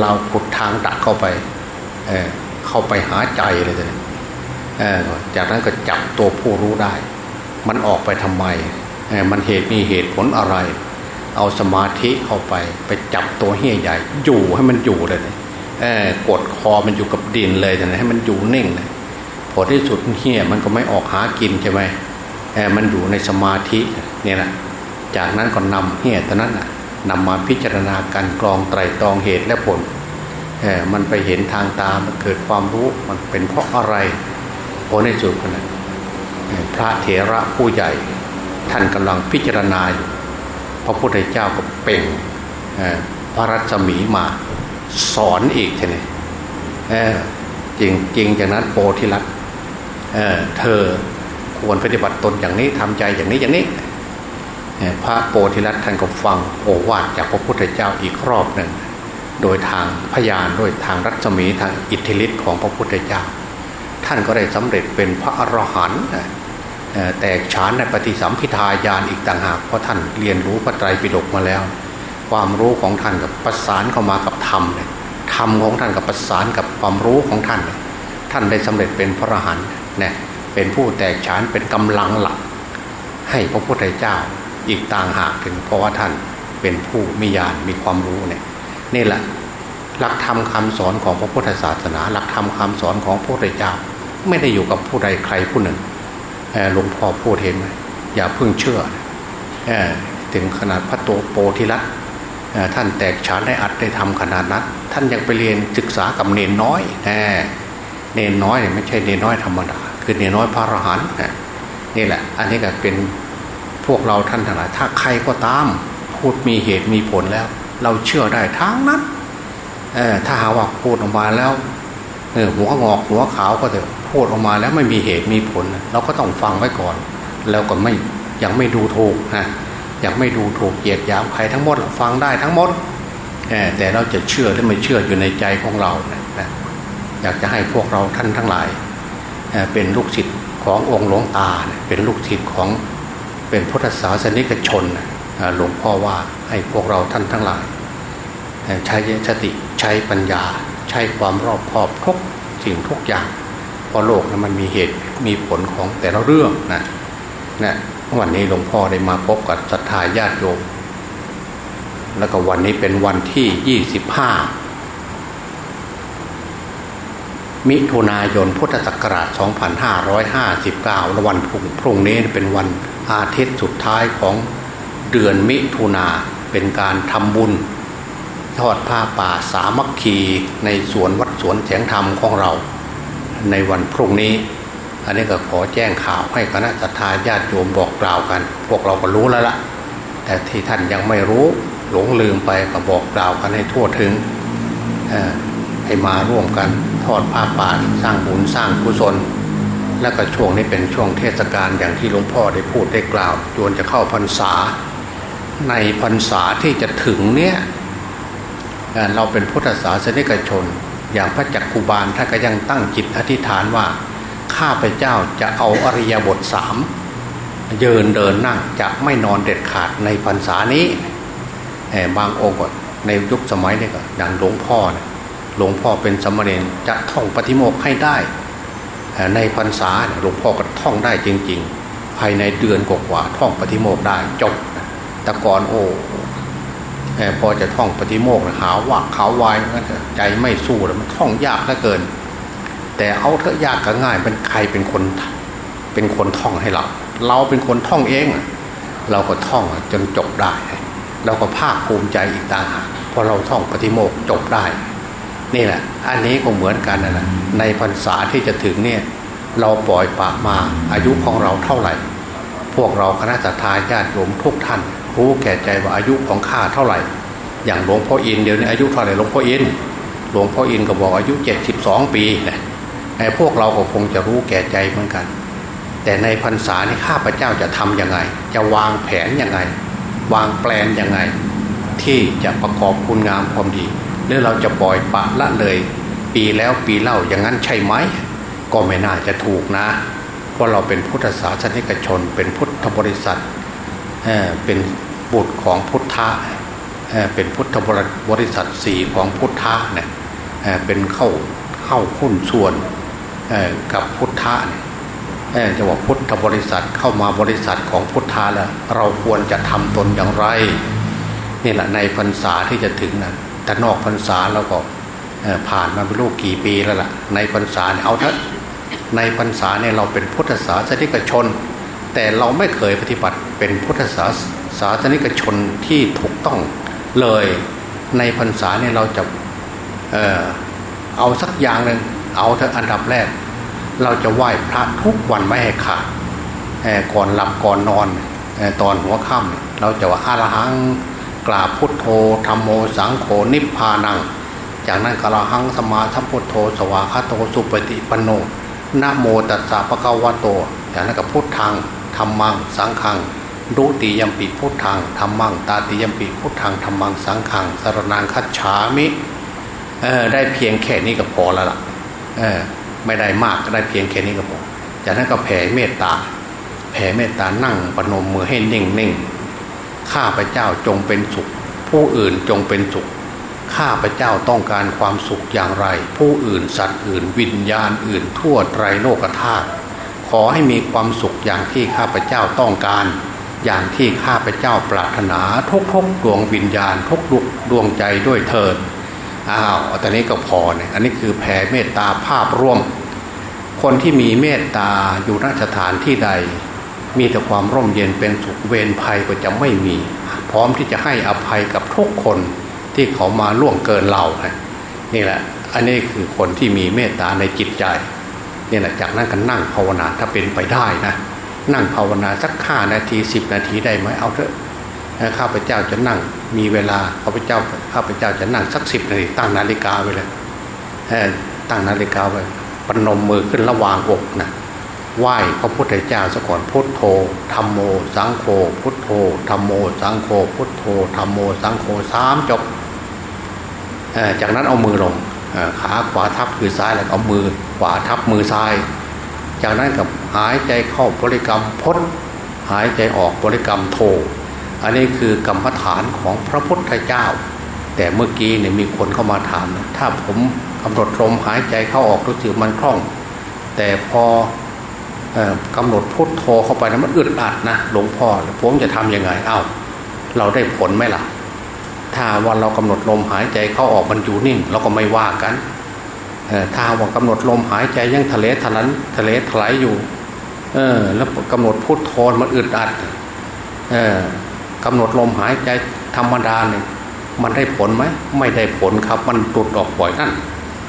Speaker 2: เราขุดทางดักเข้าไปเเข้าไปหาใจเลยเลยจากนั้นก็จับตัวผู้รู้ได้ มันออกไปทำไมมันเหตุมีเหตุผลอะไร เอาสมาธิเข้าไป ไปจับตัวเฮี้ยใหญ่ อยู่ให้มันอยู่เลยเออกดคอมันอยู่กับดินเลยนะให้มันอยู่นิ่งเลยพอที่สุดเฮี้ยมันก็ไม่ออกหากินใช่ไหมเออมันอยู่ในสมาธิเนี่ยนะ จากนั้นก็นำเฮี้ยตอนนั้นนะนำมาพิจารณาการกรองไตรตรองเหตุและผลเออมันไปเห็นทางตามันเกิดความรู้มันเป็นเพราะอะไรพอในสุดนั้นพระเถระผู้ใหญ่ท่านกำลังพิจารณาอยู่พระพุทธเจ้าก็เป่งพระรัศมีมาสอนอีกใช่ไหมจริงจริงจากนั้นโปธิรัตเเธอควรปฏิบัติตนอย่างนี้ทำใจอย่างนี้อย่างนี้ พระโปธิรัตท่านก็ฟังโอวาทจากพระพุทธเจ้าอีกรอบหนึ่ง โดยทางพยานด้วยทางรัศมีทางอิทธิฤทธิ์ของพระพุทธเจ้า ท่านก็ได้สำเร็จเป็นพระอรหันต์แตกฉานในปฏิสัมพิทายานอีกต่างหากเพราะท่านเรียนรู้พระไตรปิฎกมาแล้ว ความรู้ของท่านกับประสานเข้ามากับธรรมเนี่ยธรรมของท่านกับประสานกับความรู้ของท่าน ท่านได้สำเร็จเป็นพระอรหันต์เนี่ยเป็นผู้แตกฉานเป็นกำลังหลักให้พระพุทธเจ้า อีกต่างหากถึงเพราะว่าท่านเป็นผู้มีญาณมีความรู้เนี่ยนี่แหละหลักธรรมคาสอนของพระพุทธศาสนา หลักธรรมคาสอนของพระพุทธเจ้า ไม่ได้อยู่กับผู้ใดใครผู้หนึ่งหลวงพ่อพูดเห็นไหมอย่าเพิ่งเชื่อถึงขนาดพระโตโปธิรัตท่านแตกฉานได้อัดได้ทำขนาดนั้นท่านยังไปเรียนศึกษากับเนนน้อยเนนน้อยเนี่ยไม่ใช่เนนน้อยธรรมดาคือเนนน้อยพระอรหันต์นี่แหละ อันนี้ก็เป็น พวกเราท่านทั้งหลายถ้าใครก็ตามพูดมีเหตุมีผลแล้ว เราเชื่อได้ทั้งนั้นถ้าหาว่าพูดออกมาแล้วหัวงอกหัวขาวก็เถอะพูดออกมาแล้วไม่มีเหตุมีผล เราก็ต้องฟังไว้ก่อน แล้วก็ไม่ยังไม่ดูถูกนะยังไม่ดูถูกเหยียดหยามใครทั้งหมดฟังได้ทั้งหมดแต่เราจะเชื่อหรือไม่เชื่ออยู่ในใจของเรานะอยากจะให้พวกเราท่านทั้งหลายเป็นลูกศิษย์ขององค์หลวงตาเป็นลูกศิษย์ของ เป็นพุทธศาสนิกชนหลวงพ่อว่าให้พวกเราท่านทั้งหลาย ใช้สติใช้ปัญญา ใช้ความรอบคอบทุกสิ่งทุกอย่างเพราะโลกนะมันมีเหตุมีผลของแต่ละเรื่องนะนะวันนี้หลวงพ่อได้มาพบกับศรัทธาญาติโยมแล้วก็วันนี้เป็นวันที่ยี่สิบห้ามิถุนายนพุทธศักราช 2559 และวันพรุ่งนี้เป็นวัน อาทิตย์สุดท้ายของเดือนมิถุนาเป็นการทำบุญ ทอดผ้าป่าสามัคคีในสวนวัดสวนแสงธรรมของเรา ในวันพรุ่งนี้ อันนี้ก็ขอแจ้งข่าวให้คณะสัตยาญาติโยมบอกกล่าวกัน พวกเราก็รู้แล้วละ่ะ แต่ที่ท่านยังไม่รู้หลงลืมไปก็บอกกล่าวกันให้ทั่วถึงให้มาร่วมกันทอดผ้าป่าสร้างบุญสร้างกุศล และก็ช่วงนี้เป็นช่วงเทศกาลอย่างที่หลวงพ่อได้พูดได้กล่าวจวนจะเข้าพรรษา ในพรรษาที่จะถึงเนี่ยเราเป็นพุทธศาสนิกชน อย่างพระจักคุบาลท่านก็ยังตั้งจิตอธิษฐานว่าข้าพเจ้าจะเอาอริยบทสามเยินเดินนั่งจะไม่นอนเด็ดขาดในพรรษานี้บางองค์ก็ในยุคสมัยนี้ก็อย่างหลวงพ่อหลวงพ่อเป็นสมณเณรจะท่องปฏิโมกให้ได้ ในพรรษาหลวงพ่อก็ท่องได้จริง ๆ ภายในเดือนกว่าท่องปฏิโมกได้จบแต่ก่อนโอ้พอจะท่องปฏิโมกหาว่าขาววายใจไม่สู้แล้วมันท่องยากเหลือเกิน แต่เอาเถอะยากก็ง่ายเป็นใครเป็นคนเป็นคนท่องให้เรา เราเป็นคนท่องเอง เราก็ท่องจนจบได้ เราก็ภาคภูมิใจอีกต่างหากพอเราท่องปฏิโมกจบได้ นี่แหละ อันนี้ก็เหมือนกันนะในพรรษาที่จะถึงเนี่ยเราปล่อยปะมาอายุของเราเท่าไหร่ พวกเราคณะสัตยาญาติโยมทุกท่าน รู้แก่ใจว่าอายุของข้าเท่าไหร่ อย่างหลวงพ่ออินเดี๋ยวนี้อายุเท่าไหร่หลวงพ่ออินหลวงพ่ออินก็บอกอายุเจ็ดสิบสองปีนะไอ้พวกเราก็คงจะรู้แก่ใจเหมือนกัน แต่ในพรรษานี่ข้าพเจ้าจะทํำยังไง จะวางแผนยังไง วางแปลนยังไง ที่จะประกอบคุณงามความดี หรือเราจะปล่อยปะละเลย ปีแล้วปีเล่าอย่างนั้นใช่ไหม ก็ไม่น่าจะถูกนะ เพราะเราเป็นพุทธศาสนิกชน เป็นพุทธบริษัทเเป็นบุตรของพุทธะเป็นพุทธบริษัทสีของพุทธะเนี่ยเป็นเข้าเข้าหุ้นส่วนกับพุทธะเนี่ยจะว่าพุทธบริษัทเข้ามาบริษัทของพุทธะแล้ว เราควรจะทำตนอย่างไร นี่แหละในพรรษาที่จะถึงนะ แต่นอกพรรษาเราก็ผ่านมาเป็นลูกกี่ปีแล้วล่ะ ในพรรษาเนี่ยเอาเถอะในพรรษาเนี่ยเราเป็นพุทธศาสนิกชน แต่เราไม่เคยปฏิบัติเป็นพุทธศาศาสนิกชนที่ถูกต้องเลย ในพรรษาเนี่ยเราจะเออเอาสักอย่างหนึ่งเอาเถอะอันดับแรก เราจะไหว้พระทุกวันไม่ให้ขาดก่อนหลับก่อนนอนตอนหัวค่ำเราจะว่าอารหัง กราบพุทโธธรรมโมสังโฆนิพพานัง จากนั้นกระหังสมาสัมพุทโธ สวาคาโตสุปฏิปันโนนะโมตัสสะปะกวะโตจากนั้นกับพุทธังธรรมังสังขังดุติยมปีพุทธังธรรมัง ตาติยมปีพุทธังธรรมังสังขังสารนังคัจฉามิได้เพียงแค่นี้ก็พอแล้วล่ะไม่ได้มากก็ได้เพียงแค่นี้ก็พอจากนั้นก็แผ่เมตตาแผ่เมตตานั่งปนมมือให้นิ่งนิ่ง ข้าพเจ้าจงเป็นสุข ผู้อื่นจงเป็นสุข ข้าพเจ้าต้องการความสุขอย่างไร ผู้อื่นสัตว์อื่น วิญญาณอื่น ทั่วไตรโลกธาตุขอให้มีความสุขอย่างที่ข้าพเจ้าต้องการ อย่างที่ข้าพเจ้าปรารถนาทุกทุกดวงวิญญาณทุกดวงดวงใจด้วยเถิดอ้าวตอนนี้ก็พอเนี่ยอันนี้คือแผ่เมตตาภาพร่วม คนที่มีเมตตาอยู่นสถานที่ใด มีแต่ความร่มเย็นเป็นสุขเวรภัยก็จะไม่มี พร้อมที่จะให้อภัยกับทุกคนที่เขามาล่วงเกินเรานี่แหละ อันนี้คือคนที่มีเมตตาในจิตใจนี่แหละจากนั้นก็นั่งภาวนาถ้าเป็นไปได้นะนั่งภาวนาสักห้านาทีสิบนาทีได้ไหมเอาเถอะข้าพเจ้าจะนั่งมีเวลาข้าพเจ้าข้าพเจ้าจะนั่งสักสิบนาทีตั้งนาฬิกาไว้เลยตั้งนาฬิกาไว้ปนมมือขึ้นระหว่างอกนะ ไหว้พระพุทธเจ้าซะก่อนพุทโธธรรมโม สังโฆพุทโธธรรมโม สังโฆพุทโธธรรมโม สังโฆสามจบ จากนั้นเอามือลงขาขวาทับมือซ้ายแล้วเอามือขวาทับมือซ้าย จากนั้นกับหายใจเข้าบริกรรมพดหายใจออกบริกรรมโท อันนี้คือกรรมฐานของพระพุทธเจ้า แต่เมื่อกี้เนี่ยมีคนเข้ามาถาม ถ้าผมกำหนดลมหายใจเข้าออกรู้สึกมันคล่อง แต่พอ กำหนดพุทโธเข้าไปนะมันอึดอัดนะหลวงพ่อผมจะทํำยังไงเอา้า เราได้ผลไหมล่ะ ถ้าวันเรากำหนดลมหายใจเข้าออกมันอยู่นิ่ง เราก็ไม่ว่ากันถ้าว่ากำหนดลมหายใจยังทะเลทะลันทะเลถลายอยู่ เออ แล้วกำหนดพุทโธมันอึดอัด เออกำหนดลมหายใจธรรมดาเนี่ยมันได้ผลไหมไม่ได้ผลครับ มันตุดออกบ่อยนั่น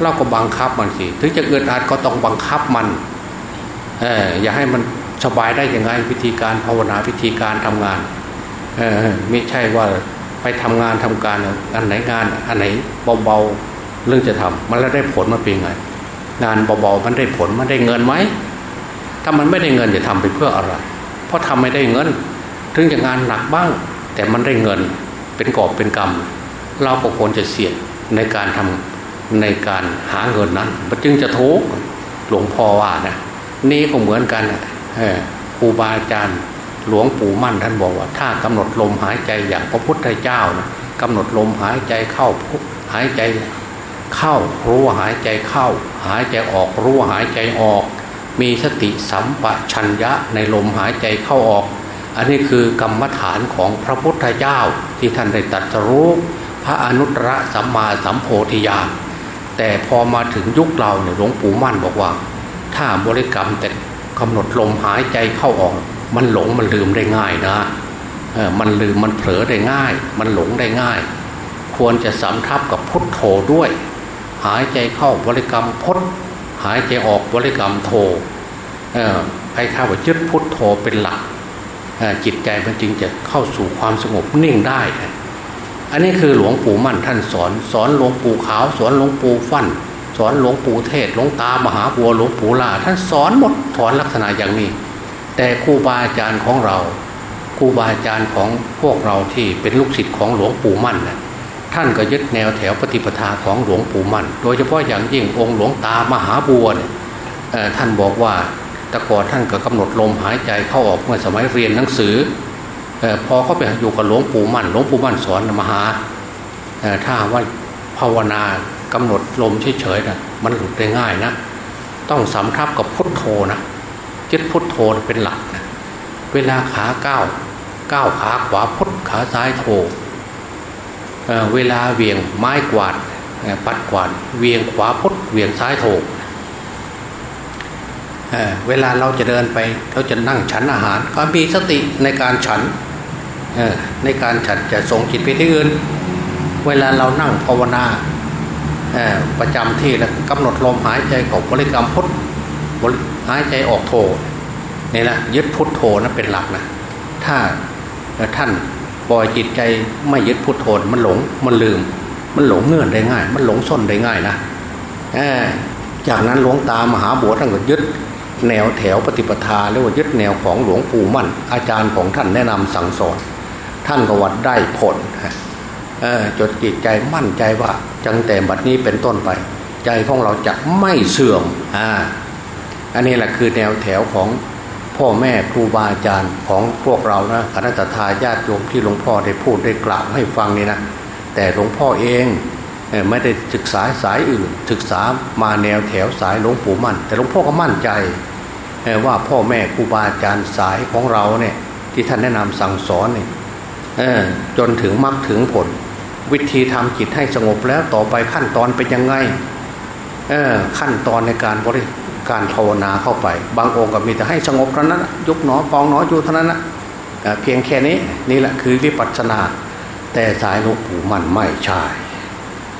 Speaker 2: เราก็บังคับมันสิถึงจะอึดอัดก็ต้องบังคับมัน อออย่าให้มันสบายได้ยังไงวิธีการภาวนาวิธีการทำงานเออไม่ใช่ว่าไปทำงานทำการอันไหนงานอันไหนเบาๆเรื่องจะทำมันแล้วได้ผลมาเป็นไง งานเบาๆมันได้ผลมันได้เงินไหมถ้ามันไม่ได้เงินจะทำไปเพื่ออะไร เพราะทำไม่ได้เงิน ถึงจะงานหนักบ้าง แต่มันได้เงินเป็นกอบเป็นกรรมเราก็ควรจะเสี่ยงในการทำในการหาเงินนั้นมันจึงจะทุกหลวงพ่อว่านะ นี่ก็เหมือนกันครูบาอาจารย์หลวงปู่มั่นท่านบอกว่า ถ้ากำหนดลมหายใจอย่างพระพุทธเจ้านะกำหนดลมหายใจเข้าหายใจเข้ารู้หายใจเข้า หายใจออกรู้หายใจออก มีสติสัมปชัญญะในลมหายใจเข้าออก อันนี้คือกรรมฐานของพระพุทธเจ้าที่ท่านได้ตรัสรู้พระอนุตตรสัมมาสัมโพธิญาณแต่พอมาถึงยุคเราเนี่ยหลวงปู่มั่นบอกว่า ถ้าบริกรรมแต่กำหนดลมหายใจเข้าออก มันหลงมันลืมได้ง่ายนะมันลืมมันเผลอได้ง่าย มันหลงได้ง่าย ควรจะสำทับกับพุทโธด้วย หายใจเข้าบริกรรมพุทหายใจออกบริกรรมโธให้ข้าว่ายึดพุทโธเป็นหลักจิตใจมันจึงจะเข้าสู่ความสงบนิ่งได้ อันนี้คือหลวงปู่มั่นท่านสอน สอนหลวงปู่ขาว สอนหลวงปู่ฟั่น สอนหลวงปู่เทศหลวงตามหาบัวหลวงปู่ลาท่านสอนหมดสอนลักษณะอย่างนี้ แต่ครูบาอาจารย์ของเราครูบาอาจารย์ของพวกเราที่เป็นลูกศิษย์ของหลวงปู่มั่นนะท่านก็ยึดแนวแถวปฏิปทาของหลวงปู่มั่น โดยเฉพาะอย่างยิ่งองค์หลวงตามหาบัวเนี่ยท่านบอกว่าตะกอนท่านก็กำหนดลมหายใจเข้าออกเมื่อสมัยเรียนหนังสือพอเขาไปอยู่กับหลวงปู่มั่นหลวงปู่มั่นสอนมหาถ้าว่าภาวนา กำหนดลมเฉยๆนะมันหลุดได้ง่ายนะ ต้องสำทับกับพุทโธนะยึดพุทโธเป็นหลักนะเวลาขาก้าวก้าวขาขวาพุทขาซ้ายโธเเวลาเวียงไม้กวาดปัดกวาดเวียงขวาพุทเวียงซ้ายโธเเวลาเราจะเดินไปเราจะนั่งฉันอาหาร ก็มีสติในการฉันในการฉันจะส่งจิตไปที่อื่น เวลาเรานั่งภาวนา ประจำที่แล้วกำหนดลมหายใจของบริกรรมพุทหายใจออกโทนี่แหละยึดพุทโธนะเป็นหลักนะถ้าท่านปล่อยจิตใจไม่ยึดพุทโธมันหลงมันลืม มันหลงเงื่อนได้ง่าย มันหลงส้นได้ง่ายนะจากนั้นหลวงตามหาบัวท่านก็ยึดแนวแถวปฏิปทาหรือว่ายึดแนวของหลวงปู่มั่น อาจารย์ของท่านแนะนำสั่งสอน ท่านก็วัดได้ผล จดจิตใจมั่นใจว่าจังแต่บัดนี้เป็นต้นไป ใจของเราจะไม่เสื่อมอ่าอันนี้แหละคือแนวแถวของพ่อแม่ครูบาอาจารย์ของพวกเรานะคณะทาญาติโยมที่หลวงพ่อได้พูดได้กล่าวให้ฟังนี่นะแต่หลวงพ่อเองไม่ได้ศึกษาสายอื่น ศึกษามาแนวแถวสายหลวงปู่มั่น แต่หลวงพ่อก็มั่นใจว่าพ่อแม่ครูบาอาจารย์สายของเราเนี่ยที่ท่านแนะนำสั่งสอนเนี่ยจนถึงมรรคถึงผล วิธีทำจิตให้สงบแล้วต่อไปขั้นตอนเป็นยังไงขั้นตอนในการบริการภาวนาเข้าไป บางองค์ก็มีแต่ให้สงบเท่านั้นยุบหนอปองหนออยู่เท่านั้นนะเพียงแค่นี้นี่แหละคือวิปัสสนา แต่สายหลวงปู่มันไม่ใช่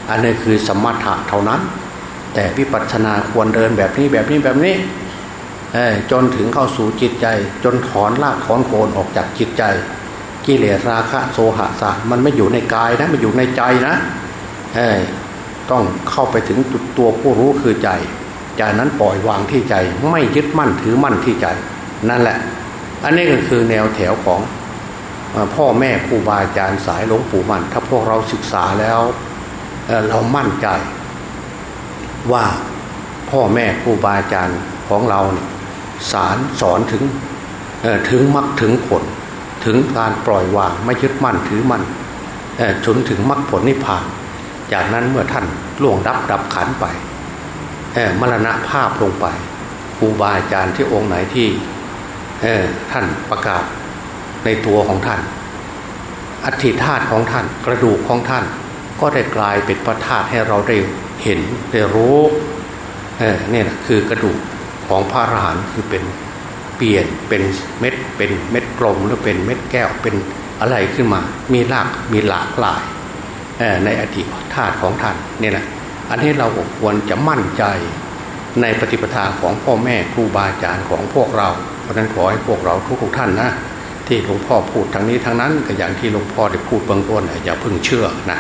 Speaker 2: อันนี้คือสมถะเท่านั้น แต่วิปัสสนาควรเดินแบบนี้แบบนี้แบบนี้จนถึงเข้าสู่จิตใจ จนถอนรากถอนโคนออกจากจิตใจ กิเลสราคะโสหะสะมันไม่อยู่ในกายนะมันอยู่ในใจนะต้องเข้าไปถึงจุดตัวผู้รู้คือใจ จากนั้นปล่อยวางที่ใจ ไม่ยึดมั่นถือมั่นที่ใจ นั่นแหละ อันนี้ก็คือแนวแถวของพ่อแม่ครูบาอาจารย์สายหลวงปู่มั่นถ้าพวกเราศึกษาแล้วเเรามั่นใจ ว่าพ่อแม่ครูบาอาจารย์ของเราเนี่ยสารสอนถึงถึงมรรคถึงผล ถึงการปล่อยวางไม่ยึดมั่นถือมั่นจนถึงมรรคผลนิพพาน จากนั้นเมื่อท่านล่วงดับดับขันไปมรณะภาพลงไปครูบาอาจารย์ที่องค์ไหนที่ท่านประกาศในตัวของท่าน อัฐิธาตุของท่านกระดูกของท่าน ก็ได้กลายเป็นพระธาตุให้เราได้เห็นได้รู้เนี่ยนะคือกระดูกของพระอรหันต์คือเป็น เปลี่ยนเป็นเม็ดเป็นเม็ดกลมหรือเป็นเม็ดแก้วเป็นอะไรขึ้นมา มีหลากมีหลากหลายในอดีตธาตุของท่านนี่แหละอันนี้เราควรจะมั่นใจในปฏิปทาของพ่อแม่ครูบาอาจารย์ของพวกเรา เพราะนั้นขอให้พวกเราทุกๆท่านนะที่หลวงพ่อพูดทางนี้ทางนั้นก็อย่างที่หลวงพ่อได้พูดเบื้องต้นอย่าเพิ่งเชื่อนะ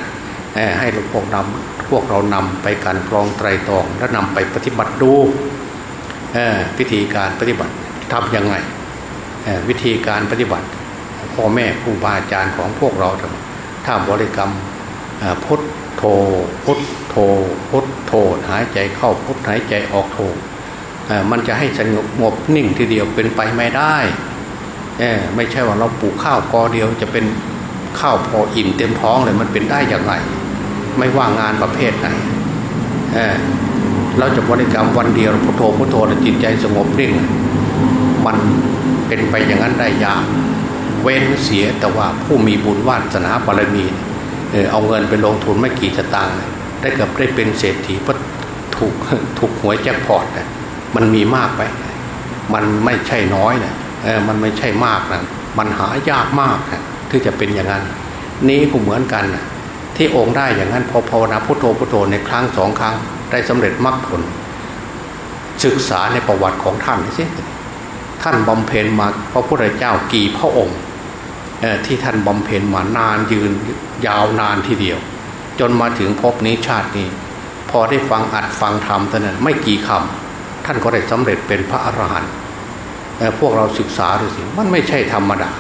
Speaker 2: ให้หลวงพ่อนำพวกเรานำไปการกรองไตรตรองและนำไปปฏิบัติดูวิธีการปฏิบัติ ทำยังไงวิธีการปฏิบัติพ่อแม่ครูบาอาจารย์ของพวกเราถ้าบริกรรมพุทโธพุทโธพุทโธหายใจเข้าพุทหายใจออกโธมันจะให้สงบงบนิ่งทีเดียวเป็นไปไม่ได้ไม่ใช่ว่าเราปลูกข้าวกอเดียวจะเป็นข้าวพออิ่มเต็มท้องเลยมันเป็นได้อย่างไร ไม่ว่างานประเภทไหนเเราจะบริกรรมวันเดียวพุทโธพุทโธจิตใจสงบนิ่ง มันเป็นไปอย่างนั้นได้ยาก เว้นเสียแต่ว่าผู้มีบุญวาสนาบารมีเออเอาเงินไปลงทุนไม่กี่สตางได้เกับได้เป็นเศรษฐีเพราะถูกถูกหวยแจ็คพอตนะมันมีมากไป มันไม่ใช่น้อยนะเออมันไม่ใช่มากนะมันหายากมากนะที่จะเป็นอย่างนั้น นี้ก็เหมือนกันนะที่องค์ได้อย่างนั้นพอภาวนาพุทโธพุทโธในครั้งสองครั้ง ได้สำเร็จมรรคผล ศึกษาในประวัติของท่านสิ ท่านบำเพ็ญมาพระพุทธเจ้ากี่พระองค์ที่ท่านบำเพ็ญมานานยืนยาวนานทีเดียว จนมาถึงพบนี้ชาตินี้ พอได้ฟังอัดฟังธรรมเท่านั้นไม่กี่คำท่านก็ได้สำเร็จเป็นพระอรหันต์พวกเราศึกษาดูสิมันไม่ใช่ธรรมดา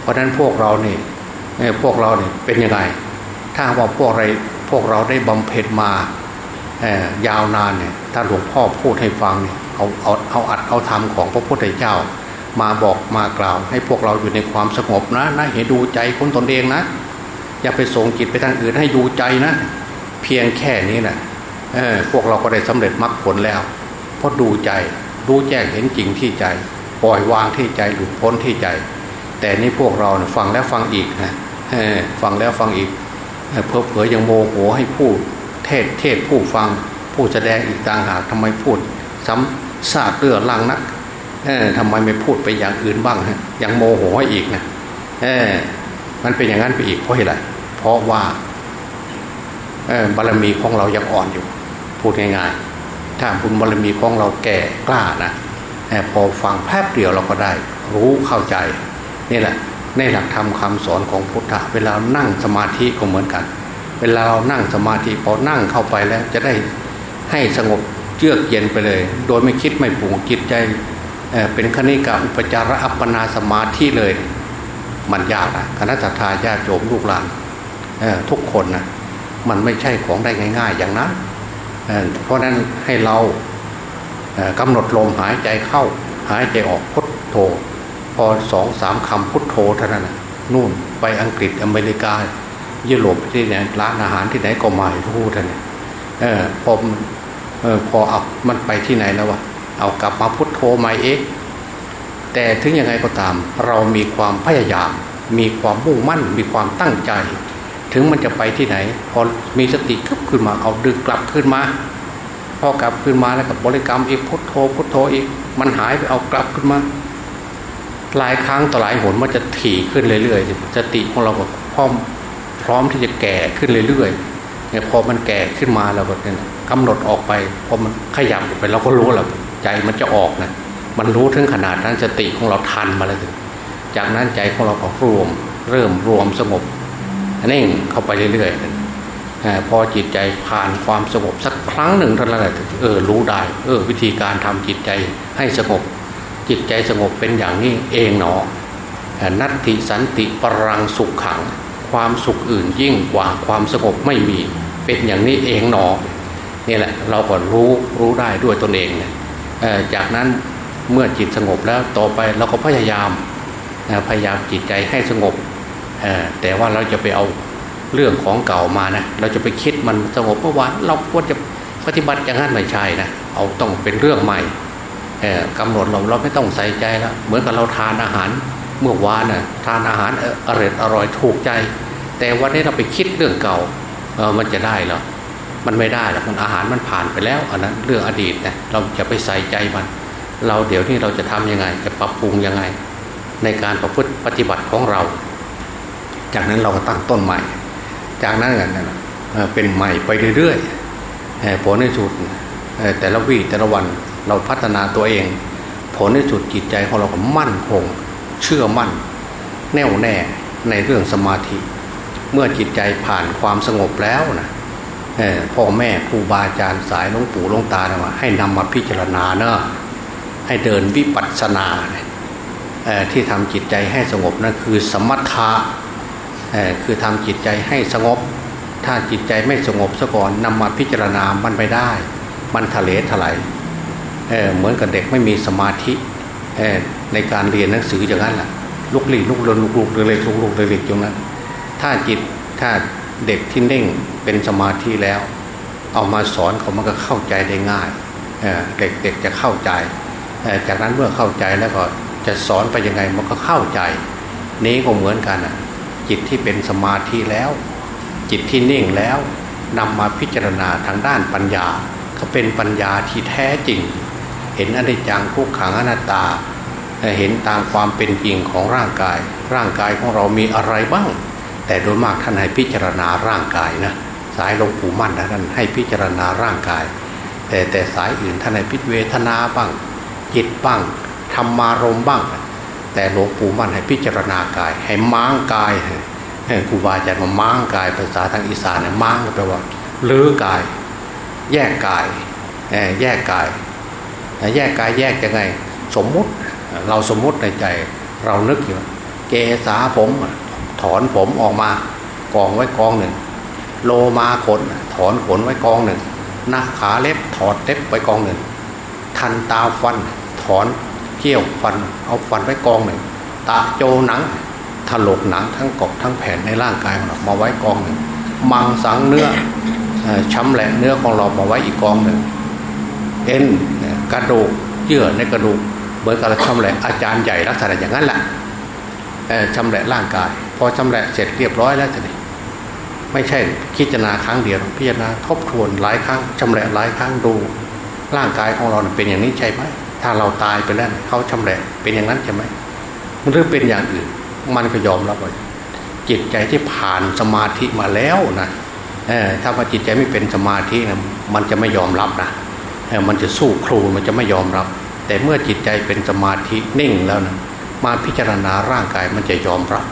Speaker 2: เพราะฉะนั้นพวกเราเนี่ยพวกเราเนี่ยเป็นยังไงถ้าว่าพวกไรพวกเราได้บำเพ็ญมายาวนานเนี่ยถ้าหลวงพ่อพูดให้ฟังเนี่ย เอาเอาเอาอัดเอาธรรมของพระพุทธเจ้า มาบอกมากล่าว ให้พวกเราอยู่ในความสงบนะนะเห็นดูใจคนตนเองนะ อย่าไปส่งจิตไปทางอื่นให้ดูใจนะ เพียงแค่นี้นะเออพวกเราก็ได้สำเร็จมรรคผลแล้วเพราะดูใจดูแจ้งเห็นจริงที่ใจ ปล่อยวางที่ใจหลุดพ้นที่ใจ แต่นี่พวกเราเนี่ยฟังแล้วฟังอีกนะฟังแล้วฟังอีกเพอเพอยังโมโหให้พูดเทศเทศผู้ฟังผู้แสดงอีกต่างหากทำไมพูดซ้ำ ซากเรือลังนักเออทำไมไม่พูดไปอย่างอื่นบ้างฮะยังโมโหอีกนะเออมันเป็นอย่างนั้นไปอีกเพราะอะไรเพราะว่าบารมีของเรายังอ่อนอยู่ พูดง่ายๆ ถ้าบุญบารมีของเราแก่กล้านะพอฟังแป๊บเดียวเราก็ได้ รู้เข้าใจนี่แหละในหลักธรรมคาสอนของพุทธะเวลานั่งสมาธิก็เหมือนกัน เวลาเรานั่งสมาธิพอนั่งเข้าไปแล้วจะได้ให้สงบ เยือกเย็นไปเลย โดยไม่คิดไม่ปรุงจิตใจเป็นคณิกาอุปจาระอัปปนาสมาธิเลย มันยากนะคณะทาญาโยมลูกหลานทุกคนนะมันไม่ใช่ของได้ง่าย ๆ อย่างนั้นเพราะนั้นให้เรากำหนดลมหายใจเข้า หายใจออกพุทโธ พอสองสามคำพุทโธเท่านั้นนู่นไปอังกฤษอเมริกายุโรปที่ไหนร้านอาหารที่ไหนก็มาทุกท่านเออพอ เออพอเอามันไปที่ไหนแล้ววะเอากลับมาพุทโธใหม่เองแต่ถึงยังไงก็ตาม เรามีความพยายาม มีความมุ่งมั่น มีความตั้งใจ ถึงมันจะไปที่ไหน พอมีสติขึ้นขึ้นมาเอาดึงกลับขึ้นมา พอกลับขึ้นมาแล้วกับบริกรรมอีกพุทโธพุทโธอีก มันหายไปเอากลับขึ้นมาหลายครั้งต่อหลายหนมันจะถี่ขึ้นเรื่อยๆสติของเราก็พร้อมพร้อมที่จะแก่ขึ้นเรื่อยๆเนี่ยพอมันแก่ขึ้นมาเราก็เนี่ย กำหนดออกไปพอมันขยับออกไปเราก็รู้แหล้วใจมันจะออกนะมันรู้ถึงขนาดนั้นสติของเราทันมาแล้วจากนั้นใจของเราก็รวม เริ่มรวมสงบนิ่งเข้าไปเรื่อยๆพอจิตใจผ่านความสงบสักครั้งหนึ่งเท่านั้นแหละเออรู้ได้ เออ วิธีการทำจิตใจให้สงบ จิตใจสงบเป็นอย่างนี้เองเนาะนัตติสันติปรังสุขขัง ความสุขอื่นยิ่งกว่าความสงบไม่มี เป็นอย่างนี้เองเนาะ นี่แหละเราก็รู้รู้ได้ด้วยตนเองเนี่ยจากนั้นเมื่อจิตสงบแล้วต่อไปเราก็พยายามพยายามจิตใจให้สงบแต่ว่าเราจะไปเอาเรื่องของเก่ามานะเราจะไปคิดมันสงบเมื่อวานเราควรจะปฏิบัติอย่างนั้นไม่ใช่นะเอาต้องเป็นเรื่องใหม่กำหนดเราเราไม่ต้องใส่ใจแล้วเหมือนกับเราทานอาหารเมื่อวานนะ่ะทานอาหารอร่อยอร่อยถูกใจ แต่วันนี้เราไปคิดเรื่องเก่ามันจะได้หรอ มันไม่ได้หรอกมันอาหารมันผ่านไปแล้วอันนั้นเรื่องอดีตนะเราจะไปใส่ใจมัน เราเดี๋ยวนี้เราจะทํำยังไง จะปรับปรุงยังไง ในการประพฤติปฏิบัติของเรา จากนั้นเราก็ตั้งต้นใหม่ จากนั้นกันนะเป็นใหม่ไปเรื่อยๆผลในสุดแต่ละวี่แต่ละวันเราพัฒนาตัวเอง ผลในสุดจิตใจของเราก็มั่นคง เชื่อมั่น แน่วแน่ในเรื่องสมาธิ เมื่อจิตใจผ่านความสงบแล้วนะ พ่อแม่ครูบาอาจารย์สายหลวงปู่หลวงตาเนะให้นำมาพิจารณาเนอะให้เดินวิปัสสนาที่ทำจิตใจให้สงบนั่นคือสมถะคือทำจิตใจให้สงบ ถ้าจิตใจไม่สงบซะก่อนนำมาพิจารณามันไปได้ มันทะเลถลายเเหมือนกับเด็กไม่มีสมาธิในการเรียนหนังสืออย่างนั้นแหละลุกหลีลุกเลินลุกลุกเล็กลุกลุกเล็กอย่างนั้น ถ้าจิตถ้า เด็กที่เน่งเป็นสมาธิแล้ว เอามาสอนเขามันก็เข้าใจได้ง่ายเด็กเด็กจะเข้าใจ จากนั้นเมื่อเข้าใจแล้วก็จะสอนไปยังไงมันก็เข้าใจ นี้ก็เหมือนกันจิตที่เป็นสมาธิแล้ว จิตที่นิ่งแล้วนำมาพิจารณาทางด้านปัญญาเขาเป็นปัญญาที่แท้จริง เห็นอนิจจังทุกขังอนัตตา เห็นตามความเป็นจริงของร่างกาย ร่างกายของเรามีอะไรบ้าง แต่โดยมากท่านให้พิจารณาร่างกายนะสายหลวงปู่มั่นนะท่านให้พิจารณาร่างกาย แต่แต่สายอื่นท่านให้พิจเวทนาบ้าง จิตบ้างธรรมารมบ้าง แต่หลวงปู่มั่นให้พิจารณากาย ให้ม้างกายครูบาอาจารย์มาม้างกายภาษาทางอีสานเนี่ยม้างก็แปลว่าลื้อกาย แยกกายแยกกาย แยกกายแยกยังไง สมมุติเราสมมุติในใจ เรานึกอยู่เกษาผม ถอนผมออกมากองไว้กองหนึ่ง โลมาขนถอนขนไว้กองหนึ่งน้าขาเล็บถอดเล็บไว้กองหนึ่ง ทันตาฟันถอนเขี้ยวฟันเอาฟันไว้กองหนึ่ง ตาโจหนังถลกหนังทั้งกบทั้งแผ่นในร่างกายของเรามาไว้กองหนึ่ง มังสังเนื้อช้ำแหละเนื้อของเรามาไว้อีกกองหนึ่ง เอ็นกระดูกเยื่อในกระดูกเหมือนกับเราชำแหละอาจารย์ใหญ่ลักษณะอย่างนั้นแหละชำแหละร่างกาย พอชำแหละเสร็จเรียบร้อยแล้วจะนี่ไม่ใช่พิจารณาครั้งเดียวพิจารณาทบทวนหลายครั้งชำแหละหลายครั้งดู ร่างกายของเราเป็นอย่างนี้ใช่ไหมถ้าเราตายไปแล้วเขาชำแหละเป็นอย่างนั้นใช่ไหมมันเรื่อเป็นอย่างอื่น มันก็ยอมรับว่าจิตใจที่ผ่านสมาธิมาแล้วนะถ้าว่าจิตใจไม่เป็นสมาธินะมันจะไม่ยอมรับนะมันจะสู้ครูมันจะไม่ยอมรับ แต่เมื่อจิตใจเป็นสมาธินิ่งแล้วนะมาพิจารณาร่างกายมันจะยอมรับ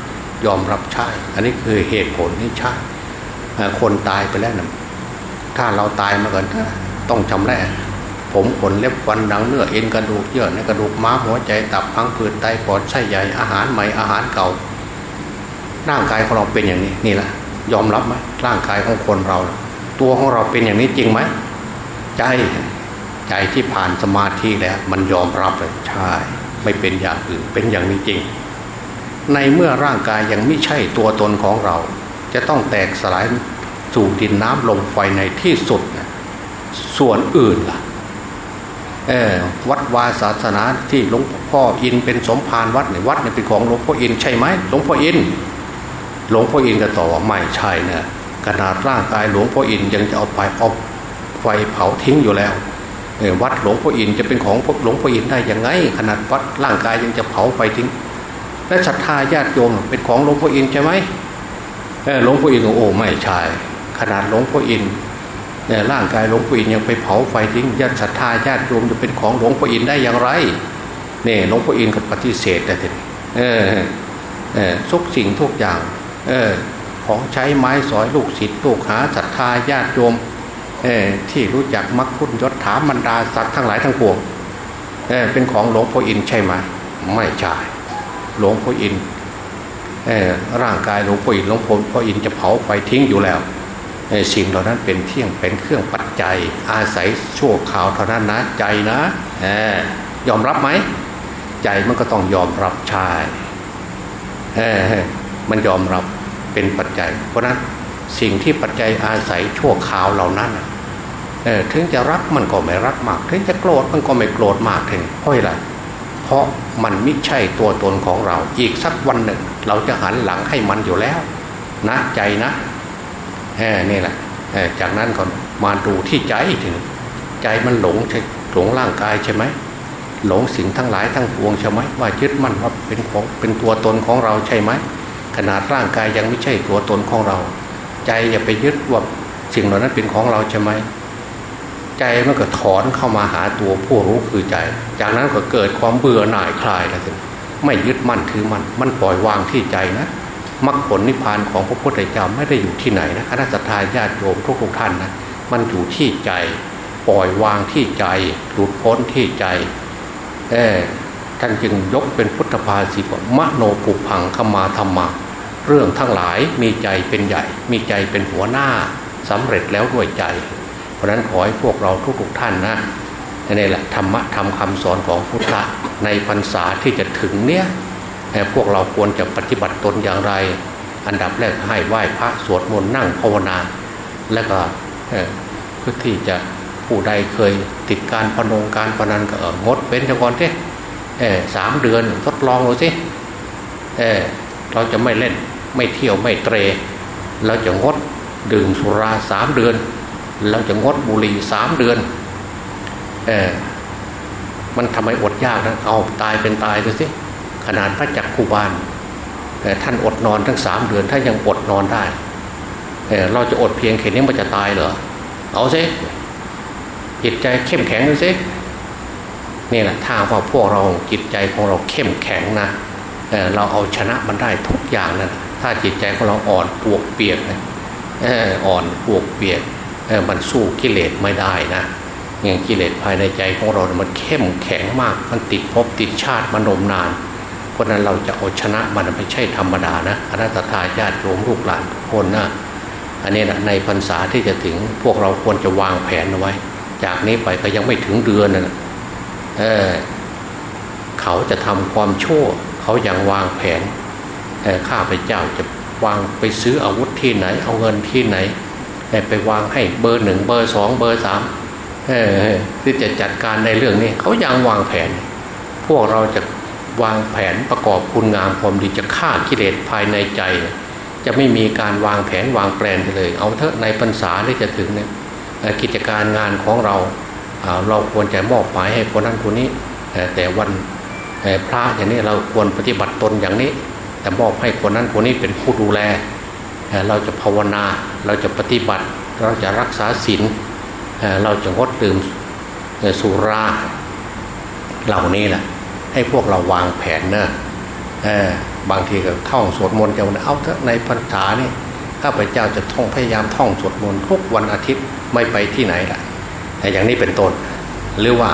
Speaker 2: ยอมรับใช่ อันนี้คือเหตุผลนี่ใช่คนตายไปแล้วนะถ้าเราตายมาก่อนต้องชำระผมขนเล็บฟันดังเนื้อเอ็นกระดูกเยื่อในกระดูกม้าหัวใจตับพังผืดไตปอดไส้ใหญ่อาหารใหม่อาหารเก่าร่างกายของเราเป็นอย่างนี้นี่แหละยอมรับไหมร่างกายของคนเรา ตัวของเราเป็นอย่างนี้จริงไหมใจใจที่ผ่านสมาธิแล้ว มันยอมรับเลยใช่ ไม่เป็นอย่างอื่นเป็นอย่างนี้จริง ในเมื่อร่างกายยังไม่ใช่ตัวตนของเรา จะต้องแตกสลายสู่ดินน้ำลมไฟในที่สุดนะส่วนอื่นล่ะวัดวาศาสนาที่หลวงพ่ออินเป็นสมภารวัดเนี่ยวัดเนี่ยเป็นของหลวงพ่ออินใช่ไหมหลวงพ่ออินหลวงพ่ออินก็ตอบว่าไม่ใช่นะขนาดร่างกายหลวงพ่ออินยังจะเอาไปเอาไฟเผาทิ้งอยู่แล้ววัดหลวงพ่ออินจะเป็นของหลวงพ่ออินได้ยังไง ขนาดวัดร่างกายยังจะเผาไปทิ้ง และศรัทธาญาติโยมเป็นของหลวงพ่ออินใช่ไหมหลวงพ่ออินโอ้ไม่ใช่ขนาดหลวงพ่ออินเนี่ยร่างกายหลวงปู่ออินยังไปเผาไฟทิ้งญาติศรัทธาญาติโยมจะเป็นของหลวงปู่ออินได้อย่างไรเนี่ยหลวงปู่ออินก็ปฏิเสธแต่ทีเออเออทุกสิ่งทุกอย่าง เออของใช้ไม้สอยลูกศิษย์ลูกหาศรัทธาญาติโยมเออที่รู้จักมักคุณยศถาบรรดาสัตว์ทั้งหลายทั้งปวงเเป็นของหลวงพ่ออินใช่ไหมไม่ใช่ หลวงพ่ออินร่างกายหลวงพ่ออินหลวงพ่ออินจะเผาไปทิ้งอยู่แล้วสิ่งเหล่านั้นเป็นเที่ยงเป็นเครื่องปัจจัย อาศัยชั่วข่าวเท่านั้นนะใจนะยอมรับไหมใจมันก็ต้องยอมรับชายมันยอมรับเป็นปัจจัย เพราะนั้นสิ่งที่ปัจจัยอาศัยชั่วข่าวเหล่านั้นถึงจะรักมันก็ไม่รักมาก ถึงจะโกรธมันก็ไม่โกรธมากถึงเพราะอะไร เพราะมันไม่ใช่ตัวตนของเรา อีกสักวันหนึ่ง เราจะหันหลังให้มันอยู่แล้ว นะใจนะนี่แหละจากนั้นก็มาดูที่ใจถึง ใจมันหลงใช่หลงร่างกายใช่ไหมหลงสิ่งทั้งหลายทั้งปวงใช่ไหมว่ายึดมั่นว่าเป็นของเป็นตัวตนของเราใช่ไหมขนาดร่างกายยังไม่ใช่ตัวตนของเรา ใจอย่าไปยึดว่าสิ่งเหล่านั้นเป็นของเราใช่ไหม ใจมันก็ถอนเข้ามาหาตัวผู้รู้คือใจ จากนั้นก็เกิดความเบื่อหน่ายคลายแล้วสิไม่ยึดมั่นถือมันมันปล่อยวางที่ใจนะมรรคผลนิพพานของพระพุทธเจ้าไม่ได้อยู่ที่ไหนนะคณะสัตยาญาติโยมทุกทุกท่านนะมันอยู่ที่ใจ ปล่อยวางที่ใจหลุดพ้นที่ใจเออท่านจึงยกเป็นพุทธภาษิตว่ามโนปุพังขมาธรรมะเรื่องทั้งหลายมีใจเป็นใหญ่ มีใจเป็นหัวหน้าสำเร็จแล้วด้วยใจ ราะนั้นขอให้พวกเราทุกๆท่านนะนี่แหละธรรมะทำคำสอนของพุทธะในพรรษาที่จะถึงเนี้ยพวกเราควรจะปฏิบัติตนอย่างไร อันดับแรกให้ไหว้พระสวดมนต์นั่งภาวนา แล้วก็เพื่อที่จะผู้ใดเคยติดการพนงการพนันก็งดเป็นจังก่อนที่สามเดือนทดลองดูสิเเราจะไม่เล่นไม่เที่ยวไม่เตร เราจะงดดื่มสุราสามเดือน เราจะงดบุหรี่สามเดือน เออมันทำไมอดยากนะเอาตายเป็นตายดูสิขนาดพระจักคูบาลท่านอดนอนทั้งสามเดือนถ้านยังอดนอนได้เเราจะอดเพียงแค่นี้มันจะตายเหรอเอาสิจิตใจเข้มแข็งดูสินี่แหละถ้าว่าพวกเราจิตใจของเราเข้มแข็งนะเเราเอาชนะมันได้ทุกอย่างนะถ้าจิตใจของเราอ่อนปวกเปียกนะอ่อนปวกเปียก มันสู้กิเลสไม่ได้นะอย่างกิเลสภายในใจของเรา มันเข้มแข็งมาก มันติดภพติดชาติมันนมนาน เพราะนั้นเราจะเอาชนะมันไม่ใช่ธรรมดานะอนัตตาญาติโยมลูกหลานทุกคนนะอันนี้นะในพรรษาที่จะถึงพวกเราควรจะวางแผนเอาไว้ จากนี้ไปก็ยังไม่ถึงเดือนนะเออเขาจะทำความชั่ว เขายังวางแผนข้าพเจ้าจะวางไปซื้ออาวุธที่ไหน เอาเงินที่ไหน ไปวางให้เบอร์หนึ่งเบอร์สองเบอร์สามที่จะจัดการในเรื่องนี้เขายังวางแผน พวกเราจะวางแผนประกอบคุณงามความดีจะฆ่ากิเลสภายในใจ จะไม่มีการวางแผนวางแปลนเลย เอาเถอะในพรรษาที่จะถึงเนี่ยกิจการงานของเราเราควรจะมอบหมายให้คนนั้นคนนี้ แต่วันพระอย่างนี้เราควรปฏิบัติตนอย่างนี้ แต่มอบให้คนนั้นคนนี้เป็นผู้ดูแล เราจะภาวนาเราจะปฏิบัติ เราจะรักษาศีลเราจะงดดื่มสุราเหล่านี้แหละให้พวกเราวางแผนเนอะบางทีก็ท่องสวดมนต์จะเอาเถอะในพรรษานี่ข้าพเจ้าจะท่องพยายามท่องสวดมนต์ทุกวันอาทิตย์ไม่ไปที่ไหนละแต่อย่างนี้เป็นต้นหรือว่า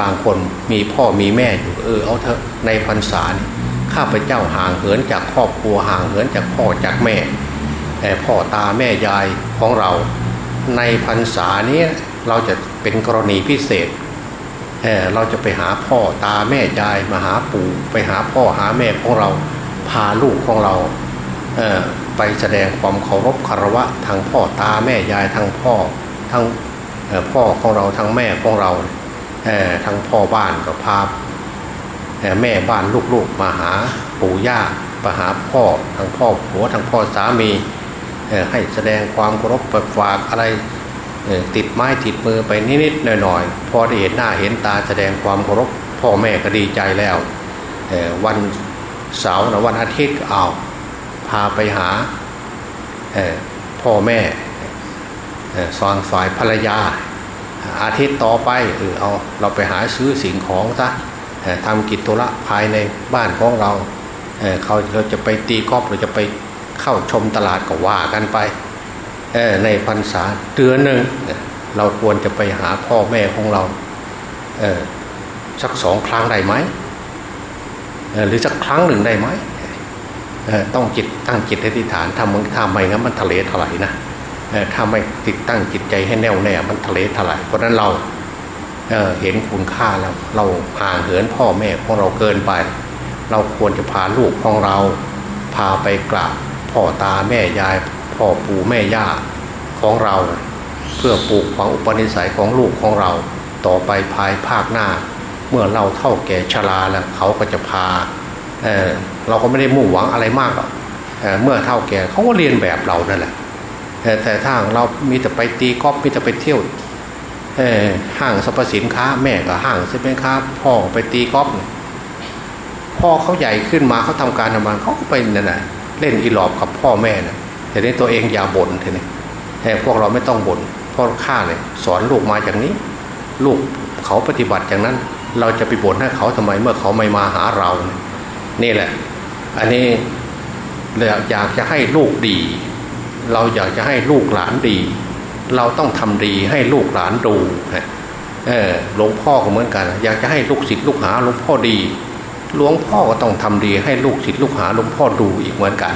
Speaker 2: บางคนมีพ่อมีแม่อยู่เออเอาเถอะในพรรษานี่ ข้าพเจ้าห่างเหินจากครอบครัวห่างเหินจากพ่อจากแม่แต่พ่อตาแม่ยายของเรา ในพรรษานี้เราจะเป็นกรณีพิเศษเเราจะไปหาพ่อตาแม่ยายมาหาปู่ไปหาพ่อหาแม่ของเราพาลูกของเราไปแสดงความเคารพคารวะทางพ่อตาแม่ยายทางพ่อทั้งพ่อของเราทั้งแม่ของเราทั้งพ่อบ้านก็พา แม่บ้านลูกๆมาหาปู่ย่ามาหาพ่อทั้งพ่อผัวทั้งพ่อสามีให้แสดงความเคารพฝากอะไรติดไม้ติดมือไปนิดๆหน่อยๆพอได้เห็นหน้าเห็นตาแสดงความเคารพพ่อแม่ก็ดีใจแล้ววันเสาร์นะวันอาทิตย์เอาพาไปหาพ่อแม่สอนฝ่ายภรรยา อาทิตย์ต่อไปเออเอาเราไปหาซื้อสิ่งของซะ ทำกิจธุระภายในบ้านของเราเเขาเราจะไปตีกอล์ฟเราจะไปเข้าชมตลาดก็ว่ากันไปในพรรษาเดือนหนึ่งเราควรจะไปหาพ่อแม่ของเราสักสองครั้งได้ไหมหรือสักครั้งหนึ่งได้ไหมต้องจิตตั้งจิตอธิษฐานทำมึงทำไม่งั้นมันทะเลถลายนะถ้าไม่ติดตั้งจิตใจให้แน่วแน่มันทะเลถลายเพราะนั้นเรา เเห็นคุณค่าแล้ว เราห่างเหินพ่อแม่ของเราเกินไป เราควรจะพาลูกของเรา พาไปกราบพ่อตาแม่ยาย พ่อปู่แม่ย่าของเรา เพื่อปลูกฝังอุปนิสัยของลูกของเรา ต่อไปภายภาคหน้า เมื่อเราเท่าแก่ชราแล้วเขาก็จะพาเเราก็ไม่ได้มุ่งหวังอะไรมากหรอกเเมื่อเท่าแก่เขาก็เรียนแบบเรานั่นแหละแต่ถ้าเรามีแต่ไปตีกอล์ฟมีแต่ไปเที่ยว ห้างสรรพสินค้า แม่ก็ห้างสินค้าพ่อไปตีกอล์ฟพ่อเขาใหญ่ขึ้นมาเขาทำการทำงานเขาก็ไปนั่นแหละเล่นอีหลอบกับพ่อแม่นะแต่นี้ตัวเองอย่าบ่นเทีนี้แต่พวกเราไม่ต้องบน่นพ่อข้าเลยสอนลูกมาอย่างนี้ ลูกเขาปฏิบัติอย่างนั้น เราจะไปบ่นให้เขาทำไมเมื่อเขาไม่มาหาเรานี่แหละ อันนี้อยากจะให้ลูกดี เราอยากจะให้ลูกหลานดี เราต้องทำดีให้ลูกหลานดูเออหลวงพ่อก็เหมือนกัน อยากจะให้ลูกศิษย์ลูกหาหลวงพ่อดีหลวงพ่อก็ต้องทำดีให้ลูกศิษย์ลูกหาหลวงพ่อดูอีกเหมือนกัน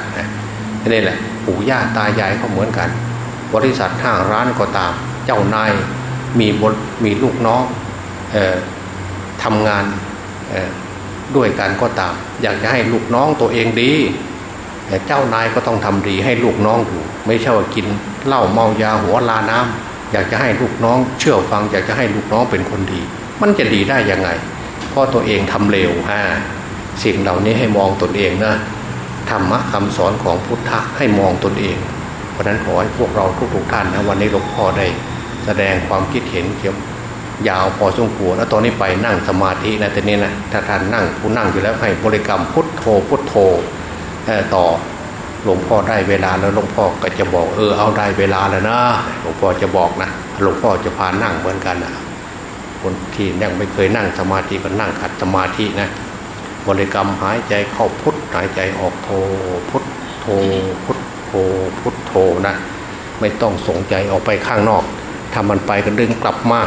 Speaker 2: นี่แหละปู่ย่าตายายก็เหมือนกัน บริษัทห้างร้านก็ตาม เจ้านายมีบมีลูกน้องออทำงานด้วยกันก็ตาม อยากจะให้ลูกน้องตัวเองดีแต่เจ้านายก็ต้องทำดีให้ลูกน้องดู ไม่ใช่ว่ากิน เหล้าเมายาหัวลาน้ำอยากจะให้ลูกน้อง เชื่อฟัง อยากจะให้ลูกน้องเป็นคนดี มันจะดีได้ยังไงเพราะตัวเองทำเร็วฮะสิ่งเหล่านี้ให้มองตนเองนะธรรมะคำสอนของพุทธะให้มองตนเอง เพราะนั้นขอให้พวกเราทุกๆท่านนะวันนี้หลวงพ่อได้ แสดงความคิดเห็นเกี่ยวยาวพอสมควรแล้วตอนนี้ไปนั่งสมาธินะแต่นี้นะถ้าท่านนั่งผู้นั่งอยู่แล้วให้บริกรรมพุทโธพุทโธต่อ หลวงพ่อได้เวลาแล้วหลวงพ่อก็จะบอกเออเอาได้เวลาแล้วนะหลวงพ่อจะบอกนะหลวงพ่อจะพานั่งเหมือนกันนะคนที่ยังไม่เคยนั่งสมาธิก็นั่งขัดสมาธินะบริกรรมหายใจเข้าพุทหายใจออกโทพุทโทพุทโทพุทโทนะ ไม่ต้องสงใจออกไปข้างนอกถ้ามันไปก็ดึงกลับมา